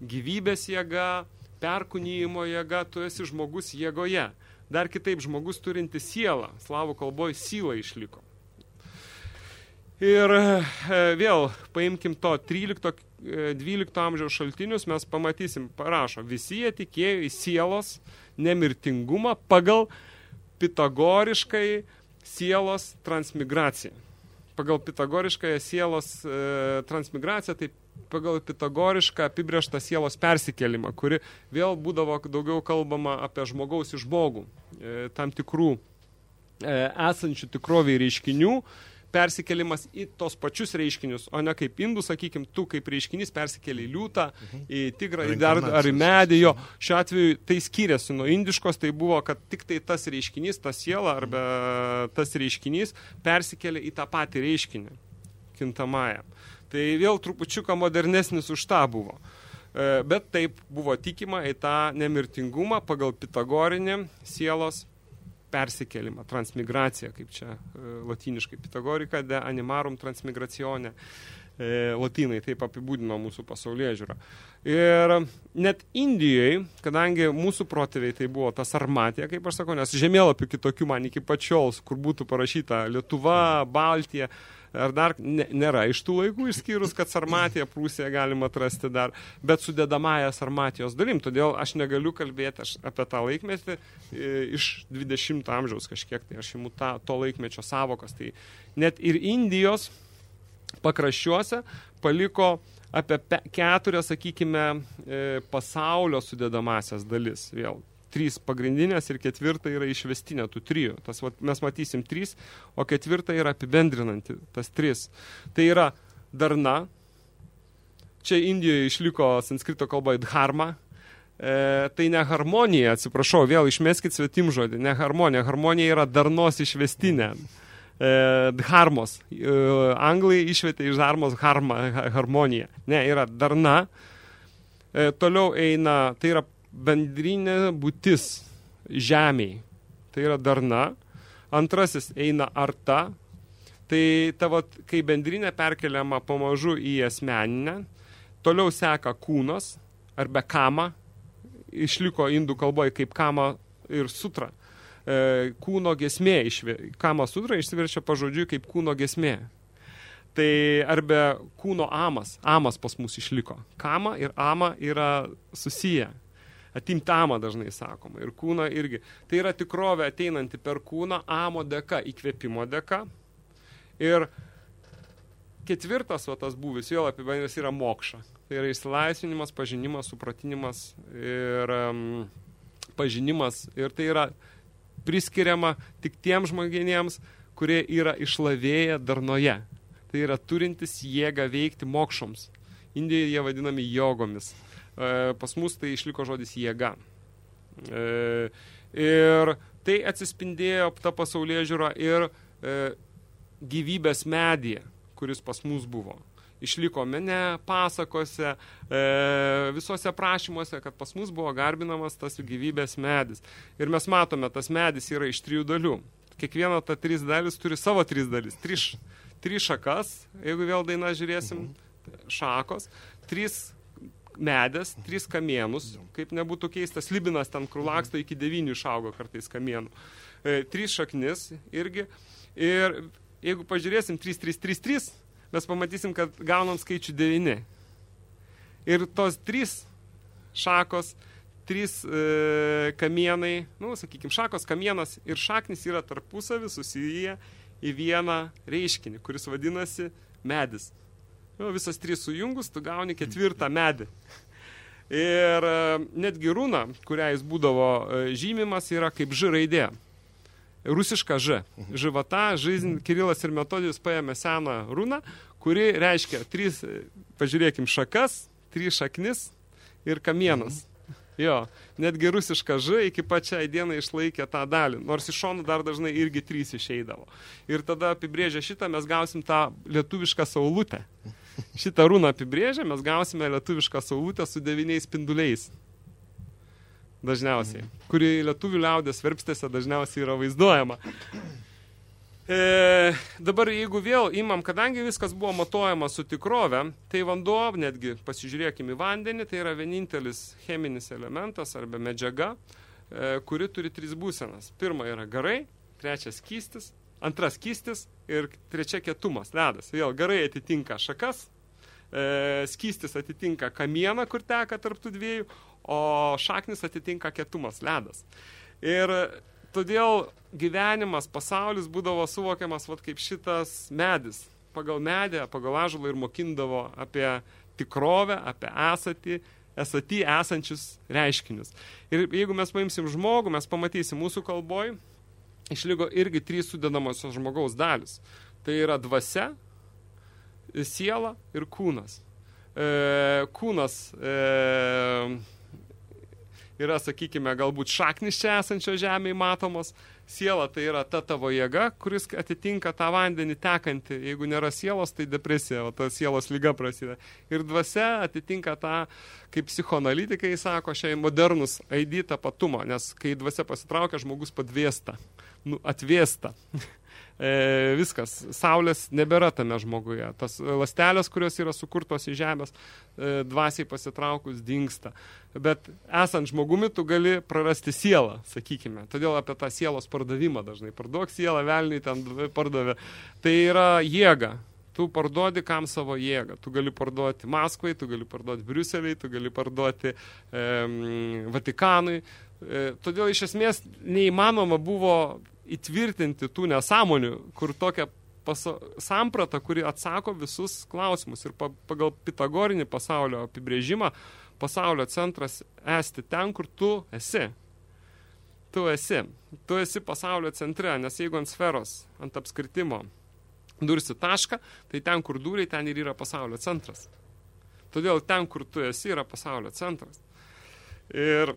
Gyvybės jėga, perkūnyjimo jėga, tu esi žmogus jėgoje. Dar kitaip žmogus turinti sielą, slavų kalboje syla išliko. Ir e, vėl paimkim to 13-12 e, amžiaus šaltinius, mes pamatysim, parašo, visi jie tikėjo į sielos nemirtingumą pagal pitagoriškai sielos transmigraciją pagal pitagoriškąją sielos e, transmigraciją, tai pagal pitagorišką apibrėžtą sielos persikėlimą, kuri vėl būdavo daugiau kalbama apie žmogaus į žmogų, e, tam tikrų e, esančių tikroviai reiškinių, persikelimas į tos pačius reiškinius, o ne kaip indų, sakykim, tu kaip reiškinys persikeli į liūtą, mhm. į tigrą, į dar, ar į medį, jo. Šiuo atveju tai skiriasi nuo indiškos, tai buvo, kad tik tai tas reiškinys, ta siela arba tas reiškinys persikeli į tą patį reiškinį, kintamąją. Tai vėl trupučiuką modernesnis už tą buvo. E, bet taip buvo tikima į tą nemirtingumą pagal Pitagorinį sielos persikėlimą, transmigraciją, kaip čia e, latiniškai Pitagorika, de animarum transmigracione. E, Latinai taip apibūdino mūsų pasaulyje žiūrą. Ir net Indijoje, kadangi mūsų protėviai tai buvo tas armatė, kaip aš sakau, nes žemėlapių kitokių man iki pačiols, kur būtų parašyta Lietuva, Baltija, ar dar ne, nėra iš tų laikų, išskyrus, kad Sarmatiją Prūsiją galima atrasti dar, bet sudedamąją Sarmatijos dalim. Todėl aš negaliu kalbėti aš apie tą laikmetį e, iš 20 amžiaus kažkiek, tai aš imu tą, to laikmečio savokas. Tai net ir Indijos pakraščiuose paliko apie keturias, sakykime, e, pasaulio sudedamasias dalis. Vėl trys pagrindinės ir ketvirta yra išvestinė tų trijų. Tas, vat, mes matysim trys, o ketvirta yra apibendrinanti tas tris. Tai yra darna. Čia Indijoje išliko sanskrito kalba dharma. E, tai ne harmonija, atsiprašau, vėl išmeskit svetim žodį, ne harmonija. Harmonija yra darnos išvestinė. E, dharmos. E, anglai išvietė iš dharmos harma, harmonija. Ne, yra darna. E, toliau eina, tai yra bendrinė būtis žemiai. Tai yra darna. Antrasis eina arta. Tai tavo, kai bendrinė perkeliama pamažu į asmeninę. Toliau seka kūnas arba kama. Išliko indų kalboje kaip kama ir sutra. E, kūno gesmė. Išvė, kama sutra išsiverčia pažodžiui kaip kūno gesmė. Tai arba kūno amas. Amas pas mus išliko. Kama ir ama yra susiję atimtamą dažnai sakoma. Ir kūną irgi. Tai yra tikrovė ateinanti per kūną amo dėka, įkvėpimo dėka. Ir ketvirtas va, tas būvis, jo apibendrės yra mokša. Tai yra išsilaisvinimas, pažinimas, supratinimas ir um, pažinimas. Ir tai yra priskiriama tik tiems žmonėms, kurie yra išlavėję darnoje. Tai yra turintis jėgą veikti mokšoms. Indijoje jie vadinami jogomis. E, pas mus tai išliko žodis jėga. E, ir tai atsispindėjo ta pasaulyje žiūra ir e, gyvybės medyje, kuris pas mus buvo. Išliko mene, pasakose, e, visose prašymuose, kad pas mus buvo garbinamas tas gyvybės medis. Ir mes matome, tas medis yra iš trijų dalių. Kiekviena ta trys dalis turi savo trys dalis. Trys, trys šakas, jeigu vėl dainą žiūrėsim, šakos, trys medės, trys kamienus, kaip nebūtų keistas, libinas ten krulaksto iki devynių išaugo kartais kamienų. E, trys šaknis irgi. Ir jeigu pažiūrėsim 3, 3, 3, 3, mes pamatysim, kad gaunam skaičių 9. Ir tos trys šakos, trys e, kamienai, nu, sakykime, šakos, kamienas ir šaknis yra tarpusavį susiję į vieną reiškinį, kuris vadinasi medis. Nu, visas trys sujungus, tu gauni ketvirtą medį. Ir e, netgi runa, kurią jis būdavo e, žymimas, yra kaip Ž raidė. Rusiška Ž. Živata, Žizin, Kirilas ir Metodijus paėmė seną runą, kuri reiškia trys, e, pažiūrėkim, šakas, trys šaknis ir kamienas. Jo, netgi rusiška Ž iki pačiai dienai išlaikė tą dalį, nors iš šonų dar dažnai irgi trys išeidavo. Ir tada apibrėžę šitą mes gausim tą lietuvišką saulutę šitą runą apibrėžę, mes gausime lietuvišką saulutę su devyniais spinduliais. Dažniausiai. Mhm. Kuri lietuvių liaudės verpstėse dažniausiai yra vaizduojama. E, dabar jeigu vėl imam, kadangi viskas buvo matuojama su tikrove, tai vanduo, netgi pasižiūrėkime į vandenį, tai yra vienintelis cheminis elementas arba medžiaga, e, kuri turi tris būsenas. Pirma yra garai, trečias kystis, antras kystis ir trečia kietumas, ledas. Vėl garai atitinka šakas, e, skystis atitinka kamieną, kur teka tarptų dviejų, o šaknis atitinka kietumas, ledas. Ir todėl gyvenimas, pasaulis būdavo suvokiamas vat, kaip šitas medis. Pagal medę, pagal ažulą ir mokindavo apie tikrovę, apie esatį, esatį esančius reiškinius. Ir jeigu mes paimsim žmogų, mes pamatysim mūsų kalboj, išliko irgi trys sudedamosios žmogaus dalis. Tai yra dvasia, siela ir kūnas. E, kūnas, e, yra, sakykime, galbūt šaknis čia esančio žemėje matomos. Siela tai yra ta tavo jėga, kuris atitinka tą vandenį tekantį. Jeigu nėra sielos, tai depresija, o ta sielos lyga prasideda. Ir dvasia atitinka tą, kaip psichoanalitikai sako, šiai modernus ID tapatumą, nes kai dvasia pasitraukia, žmogus padvėsta, nu, atvėsta. E, viskas, saulės nebėra tame žmoguje. Tas lastelės, kurios yra sukurtos į žemės, e, dvasiai pasitraukus, dinksta. Bet esant žmogumi, tu gali prarasti sielą, sakykime. Todėl apie tą sielos pardavimą dažnai. Parduok sielą, velniai ten pardavė. Tai yra jėga. Tu parduodi kam savo jėgą. Tu gali parduoti Maskvai, tu gali parduoti Briuseliai, tu gali parduoti e, Vatikanui. E, todėl iš esmės neįmanoma buvo įtvirtinti tų nesąmonių, kur tokia pasa, samprata, kuri atsako visus klausimus. Ir pa, pagal pitagorinį pasaulio apibrėžimą, pasaulio centras esti ten, kur tu esi. Tu esi. Tu esi pasaulio centre, nes jeigu ant sferos, ant apskritimo dursi tašką, tai ten, kur dūriai, ten ir yra pasaulio centras. Todėl ten, kur tu esi, yra pasaulio centras. Ir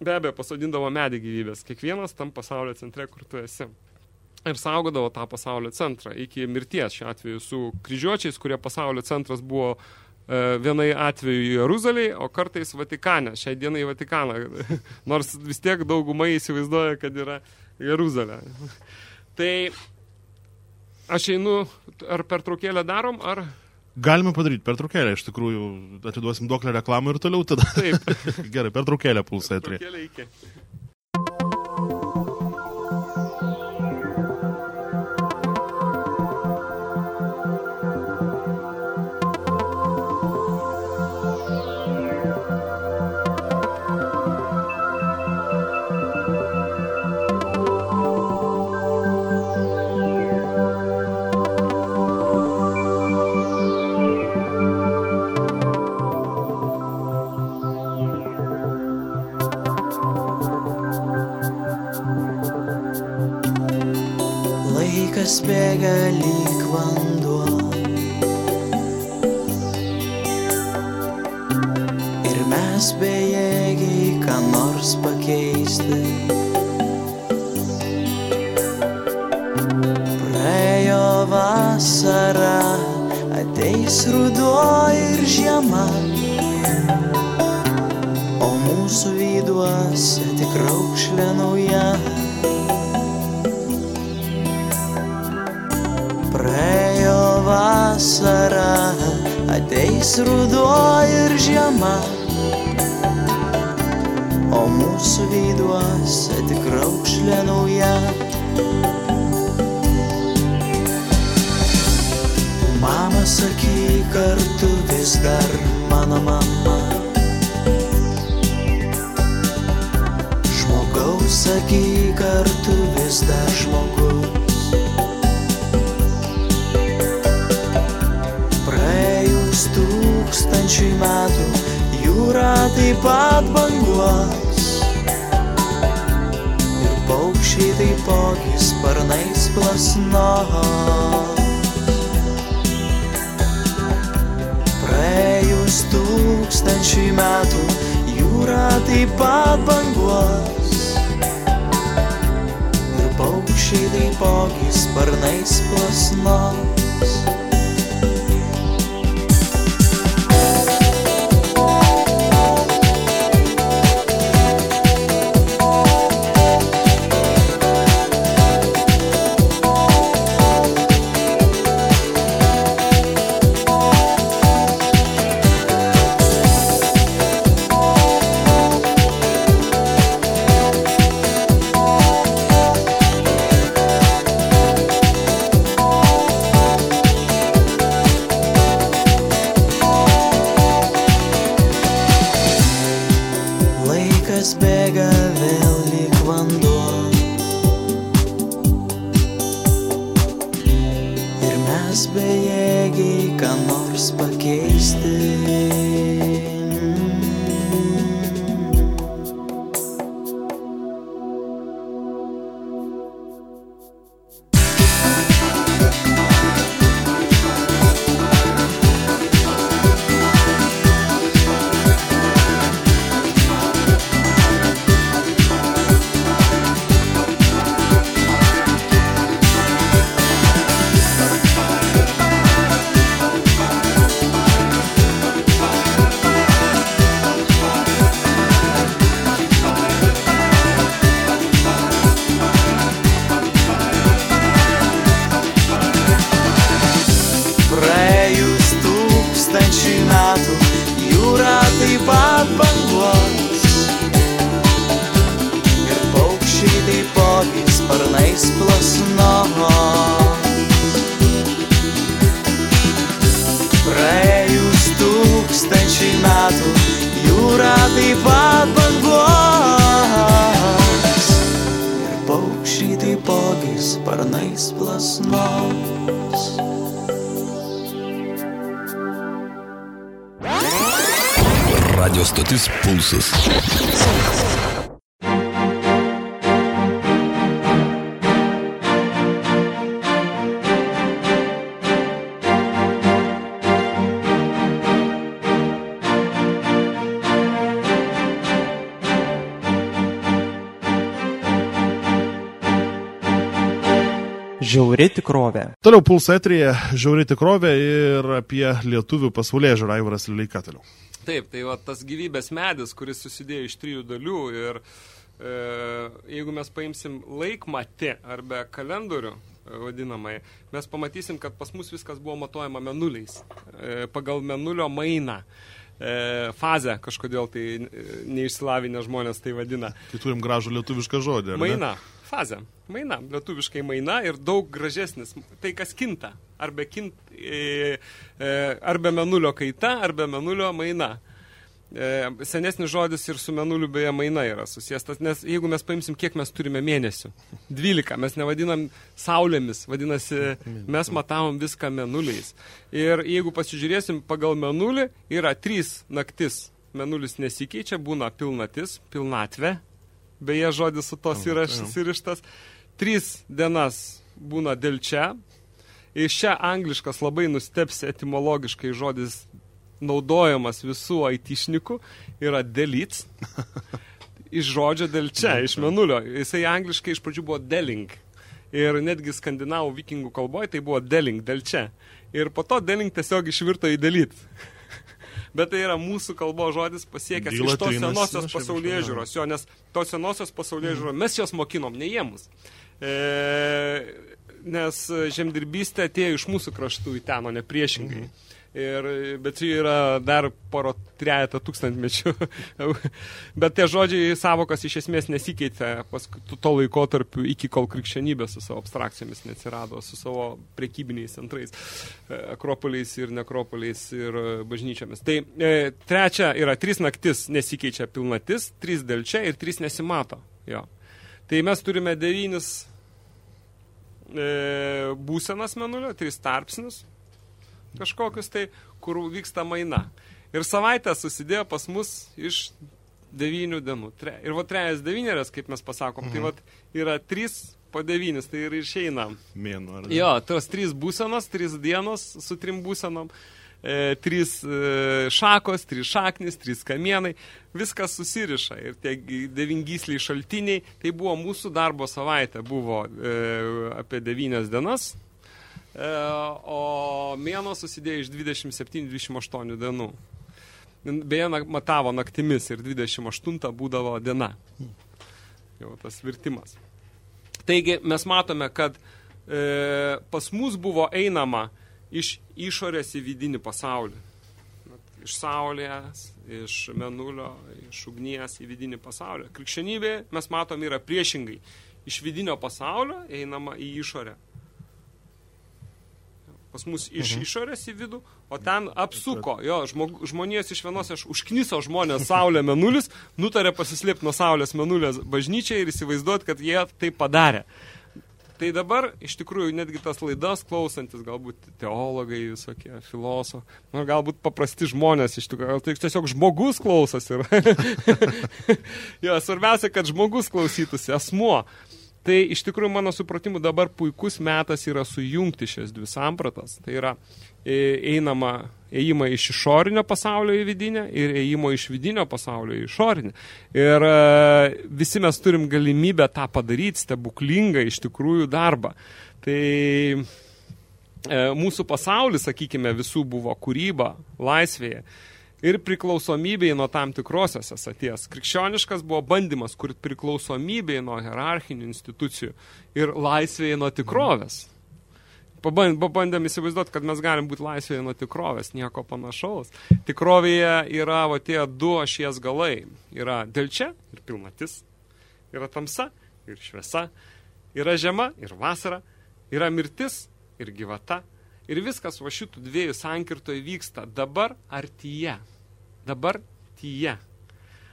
be abejo pasodindavo medį gyvybės, kiekvienas tam pasaulio centre, kur tu esi. Ir saugodavo tą pasaulio centrą iki mirties šiuo atveju su kryžiuočiais, kurie pasaulio centras buvo e, vienai atveju Jeruzaliai, o kartais Vatikane, šiai dienai Vatikaną, nors vis tiek daugumai įsivaizduoja, kad yra Jeruzalė. tai aš einu, ar pertraukėlę darom, ar Galime padaryti pertraukėlę, iš tikrųjų atiduosim duoklę reklamą ir toliau tada. Taip. Gerai, pertraukėlę pulsai. pertraukėlę iki. Laikas bėga lyg vanduo. Ir mes bejėgiai, ką nors pakeisti. Praėjo vasara, ateis ruduo ir žiema. O mūsų vyduose tik raukšlė nauja. Vasara, ateis ruduo ir žiema. O mūsų vyduose tik raukšlė nauja. Mama sakyk, ar tu vis dar mano mama. Žmogaus sakyk, ar tu vis dar žmogus. Tūkstančiai metų jūra taip pat banguos. Ir paukščiai taipogi sparnais plasnos. Praėjus tūkstančiai metų jūra taip pat banguos. Ir paukščiai taipogi sparnais plasnos. Žiauri tikrovė. Toliau pulsa etrija, žiauri tikrovė ir apie lietuvių pasaulyje žiūrą Aivaras Lileika toliau. Taip, tai va tas gyvybės medis, kuris susidėjo iš trijų dalių ir e, jeigu mes paimsim laikmatį arba kalendorių, e, vadinamai, mes pamatysim, kad pas mus viskas buvo matuojama menuliais, e, pagal menulio mainą. E, fazę kažkodėl tai e, neišsilavinę žmonės tai vadina. Tai turim gražų lietuvišką žodį. ar ne? Maina, fazė, maina, lietuviškai maina ir daug gražesnis. Tai kas kinta, arba, kint, e, e, arba menulio kaita, arba menulio maina. E, senesnis žodis ir su menuliu beje maina yra susijęs, nes jeigu mes paimsim, kiek mes turime mėnesių, 12, mes nevadinam saulėmis, vadinasi, mes matavom viską menuliais. Ir jeigu pasižiūrėsim pagal menulį, yra trys naktis, menulis nesikeičia, būna pilnatis, pilnatvė, beje žodis su tos yra surištas, tris dienas būna dėl čia, iš čia angliškas labai nustepsi etimologiškai žodis naudojamas visų aitišnikų yra delete. iš žodžio dėl čia, iš menulio. Jisai angliškai iš pradžių buvo deling. Ir netgi skandinavų vikingų kalboje tai buvo deling, dėl čia. Ir po to deling tiesiog išvirto į delete. Bet tai yra mūsų kalbo žodis pasiekęs Dyla iš tos senosios pasaulyje žiūros. Jo, nes tos senosios pasaulyje žiūros mes jos mokinom, ne jie mus. E, nes žemdirbystė atėjo iš mūsų kraštų į ten, o ne priešingai. Mhm. Ir, bet čia yra dar poro trejetą tūkstantmečių. bet tie žodžiai savokas iš esmės nesikeitė paskui to laikotarpiu iki kol krikščionybė su savo abstrakcijomis neatsirado, su savo prekybiniais centrais, e, akropoliais ir nekropoliais ir e, bažnyčiamis. Tai e, trečia yra trys naktis nesikeičia pilnatis, trys dėl čia ir trys nesimato. Jo. Tai mes turime devynis e, būsenas menulio, tris tarpsnius, kažkokius tai, kur vyksta maina. Ir savaitę susidėjo pas mus iš devynių dienų. Tre, ir va trejas devynerias, kaip mes pasakom, mhm. tai va yra trys po devynis, tai ir išeina. Mėnų, ar ne? Jo, tos trys būsenos, trys dienos su trim būsenom, e, trys e, šakos, trys šaknis, trys kamienai, viskas susiriša. Ir tie devingysliai šaltiniai, tai buvo mūsų darbo savaitė, buvo e, apie devynias dienas, o mėno susidėjo iš 27-28 dienų. Beje, matavo naktimis ir 28 būdavo diena. Jau tas virtimas. Taigi mes matome, kad e, pas mus buvo einama iš išorės į vidinį pasaulį. Iš saulės, iš menulio, iš ugnies į vidinį pasaulį. Krikščionybė, mes matom, yra priešingai. Iš vidinio pasaulio einama į išorę. Pas mus iš mhm. išorės į vidų, o ten apsuko. Jo, žmog, žmonijos iš vienos aš užkniso žmonės Saulė menulis, nutarė pasislėpti nuo Saulės menulės bažnyčiai ir įsivaizduoti, kad jie tai padarė. Tai dabar, iš tikrųjų, netgi tas laidas klausantis, galbūt teologai visokie, filosofai, nu, galbūt paprasti žmonės, iš tikrųjų, tai tiesiog žmogus klausas yra. jo, svarbiausia, kad žmogus klausytųsi, asmuo. Tai iš tikrųjų, mano supratimu, dabar puikus metas yra sujungti šias dvi sampratas. Tai yra e, einama, ėjimą iš išorinio pasaulio į vidinę ir ėjimo iš vidinio pasaulio į išorinį. Ir e, visi mes turim galimybę tą padaryti, stebuklingą iš tikrųjų darbą. Tai e, mūsų pasaulis, sakykime, visų buvo kūryba, laisvėje ir priklausomybei nuo tam tikrosios esaties. Krikščioniškas buvo bandymas, kur priklausomybei nuo hierarchinių institucijų ir laisvėje nuo tikrovės. Paband- Pabandėm įsivaizduoti, kad mes galim būti laisvėje nuo tikrovės, nieko panašaus. Tikrovėje yra va, tie du ašies galai. Yra delčia ir pilnatis, yra tamsa ir šviesa, yra žiema ir vasara, yra mirtis ir gyvata. Ir viskas va šitų dviejų sankirtoje vyksta dabar artyje. Dabar tyje.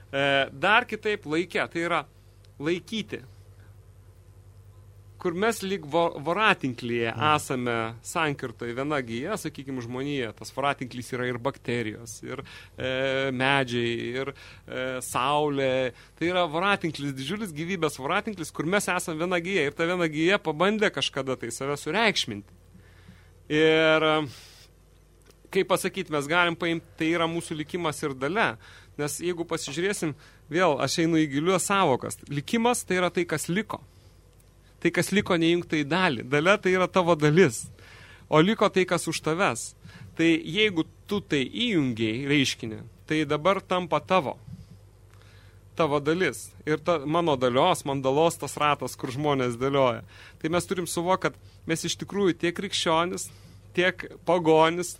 E, dar kitaip laikė, tai yra laikyti. kur mes lyg vo- voratinklyje esame sankirtoje viena gyja, sakykime, žmonėje. Tas voratinklys yra ir bakterijos, ir e, medžiai, ir e, saulė. Tai yra voratinklis, didžiulis gyvybės voratinklis, kur mes esame viena gyja. Ir ta viena gyja pabandė kažkada tai save sureikšminti. Ir kaip pasakyti, mes galim paimti, tai yra mūsų likimas ir dalė. Nes jeigu pasižiūrėsim, vėl aš einu į giliuos savokas. Likimas tai yra tai, kas liko. Tai, kas liko neįjungta į dalį. Dalė tai yra tavo dalis. O liko tai, kas už tavęs. Tai jeigu tu tai įjungiai reiškinį, tai dabar tampa tavo. Tavo dalis. Ir ta mano dalios, mandalos tas ratas, kur žmonės dėlioja. Tai mes turim suvokti, kad mes iš tikrųjų tiek krikščionis, tiek pagonis,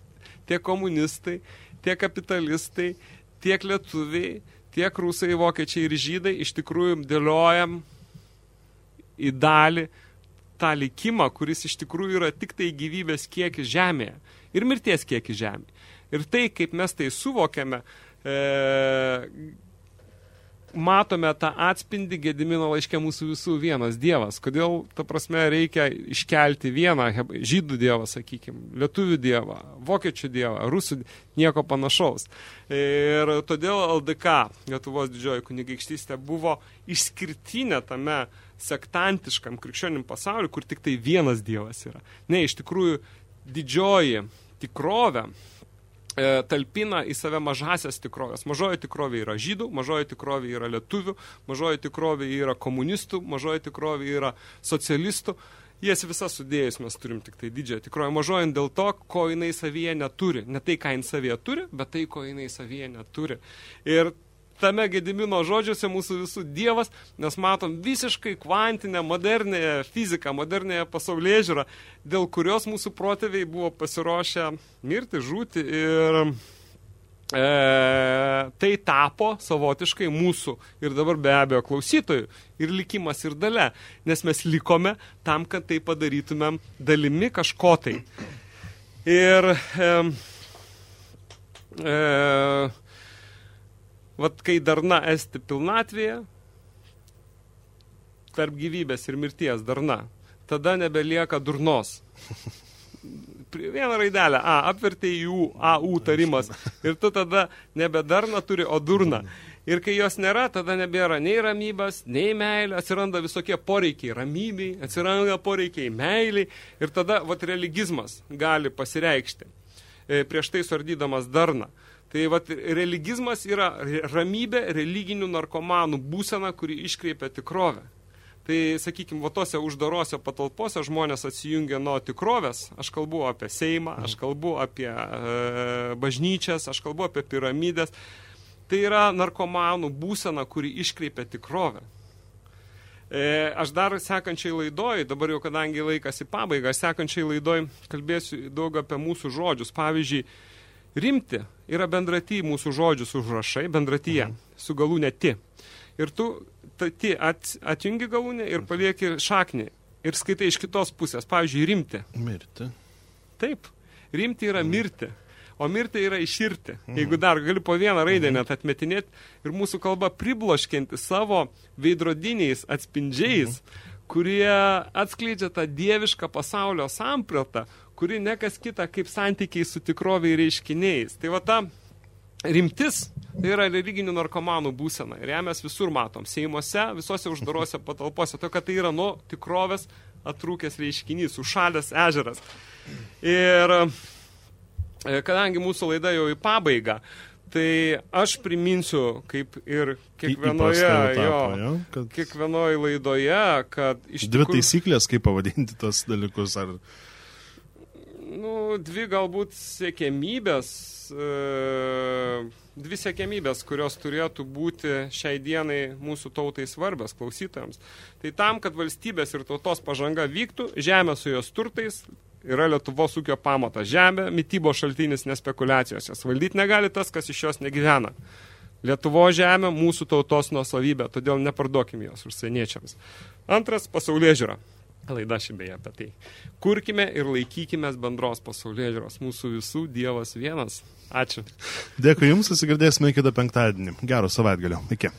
tiek komunistai, tiek kapitalistai, tiek lietuviai, tiek rusai, vokiečiai ir žydai iš tikrųjų dėliojam į dalį tą likimą, kuris iš tikrųjų yra tik tai gyvybės kiekis žemėje ir mirties kiekis žemėje. Ir tai, kaip mes tai suvokiame, e, matome tą atspindį Gedimino laiške mūsų visų vienas dievas. Kodėl, ta prasme, reikia iškelti vieną žydų dievą, sakykime, lietuvių dievą, vokiečių dievą, rusų, nieko panašaus. Ir todėl LDK, Lietuvos didžioji kunigaikštystė, buvo išskirtinė tame sektantiškam krikščionim pasauliu, kur tik tai vienas dievas yra. Ne, iš tikrųjų, didžioji tikrovė e, talpina į save mažasias tikrovės. Mažoji tikrovė yra žydų, mažoji tikrovė yra lietuvių, mažoji tikrovė yra komunistų, mažoji tikrovė yra socialistų. Jas visas sudėjus mes turim tik tai didžiąją tikrovę. Mažojant dėl to, ko jinai savyje neturi. Ne tai, ką jinai savyje turi, bet tai, ko jinai savyje neturi. Ir tame Gedimino žodžiuose mūsų visų dievas, nes matom visiškai kvantinę, modernę fiziką, modernę pasaulyje žiūrą, dėl kurios mūsų protėviai buvo pasiruošę mirti, žūti ir e, tai tapo savotiškai mūsų. Ir dabar be abejo klausytojų. Ir likimas ir dalė, nes mes likome tam, kad tai padarytumėm dalimi kažko tai. Ir e, e, vat kai darna esti pilnatvėje, tarp gyvybės ir mirties darna, tada nebelieka durnos. Vieną raidelę A, apvertė į U, A, U tarimas. Ir tu tada nebe darna turi, o durna. Ir kai jos nėra, tada nebėra nei ramybės, nei meilė, atsiranda visokie poreikiai ramybei, atsiranda poreikiai meiliai. Ir tada vat, religizmas gali pasireikšti e, prieš tai sardydamas darną. Tai vat, religizmas yra ramybė religinių narkomanų būsena, kuri iškreipia tikrovę. Tai, sakykime, va tose uždarose patalpose žmonės atsijungia nuo tikrovės. Aš kalbu apie Seimą, aš kalbu apie e, bažnyčias, aš kalbu apie piramidės. Tai yra narkomanų būsena, kuri iškreipia tikrovę. E, aš dar sekančiai laidoj, dabar jau kadangi laikas į pabaigą, sekančiai laidoj kalbėsiu daug apie mūsų žodžius. Pavyzdžiui, rimti yra bendraty mūsų žodžius užrašai, bendratyje, su galūne ti. Ir tu ti at, atjungi galūnę ir palieki šaknį. Ir skaitai iš kitos pusės. Pavyzdžiui, rimti. Mirti. Taip, rimti yra mirti. O mirti yra iširti. Jeigu dar gali po vieną raidę net atmetinėti ir mūsų kalba pribloškianti savo veidrodiniais atspindžiais, kurie atskleidžia tą dievišką pasaulio sampratą, kuri nekas kita kaip santykiai su tikroviai reiškiniais. Tai va ta rimtis tai yra religinių narkomanų būsena. Ir ją mes visur matom. Seimuose, visose uždarose patalpose. To, kad tai yra nuo tikrovės atrūkęs reiškinys, užšalęs ežeras. Ir e, kadangi mūsų laida jau į pabaigą, tai aš priminsiu, kaip ir kiekvienoje, jau jo, jo, kad- kiekvienoje laidoje, kad iš Dvi tikrųjų... taisyklės, kaip pavadinti tos dalykus. Ar... Nu, dvi galbūt siekėmybės, e, dvi siekėmybės, kurios turėtų būti šiai dienai mūsų tautai svarbios klausytojams. Tai tam, kad valstybės ir tautos pažanga vyktų, žemė su jos turtais yra Lietuvos ūkio pamatas. Žemė, mytybo šaltinis nespekulacijos. Jas valdyti negali tas, kas iš jos negyvena. Lietuvo žemė mūsų tautos nuosavybė, todėl neparduokim jos užsieniečiams. Antras – pasaulyje žiūra. Laida ši beje apie tai. Kurkime ir laikykime bendros pasaulyje žiūros. Mūsų visų Dievas vienas. Ačiū. Dėkui Jums, susigirdėsime kitą penktadienį. Gero savaitgalio. Iki.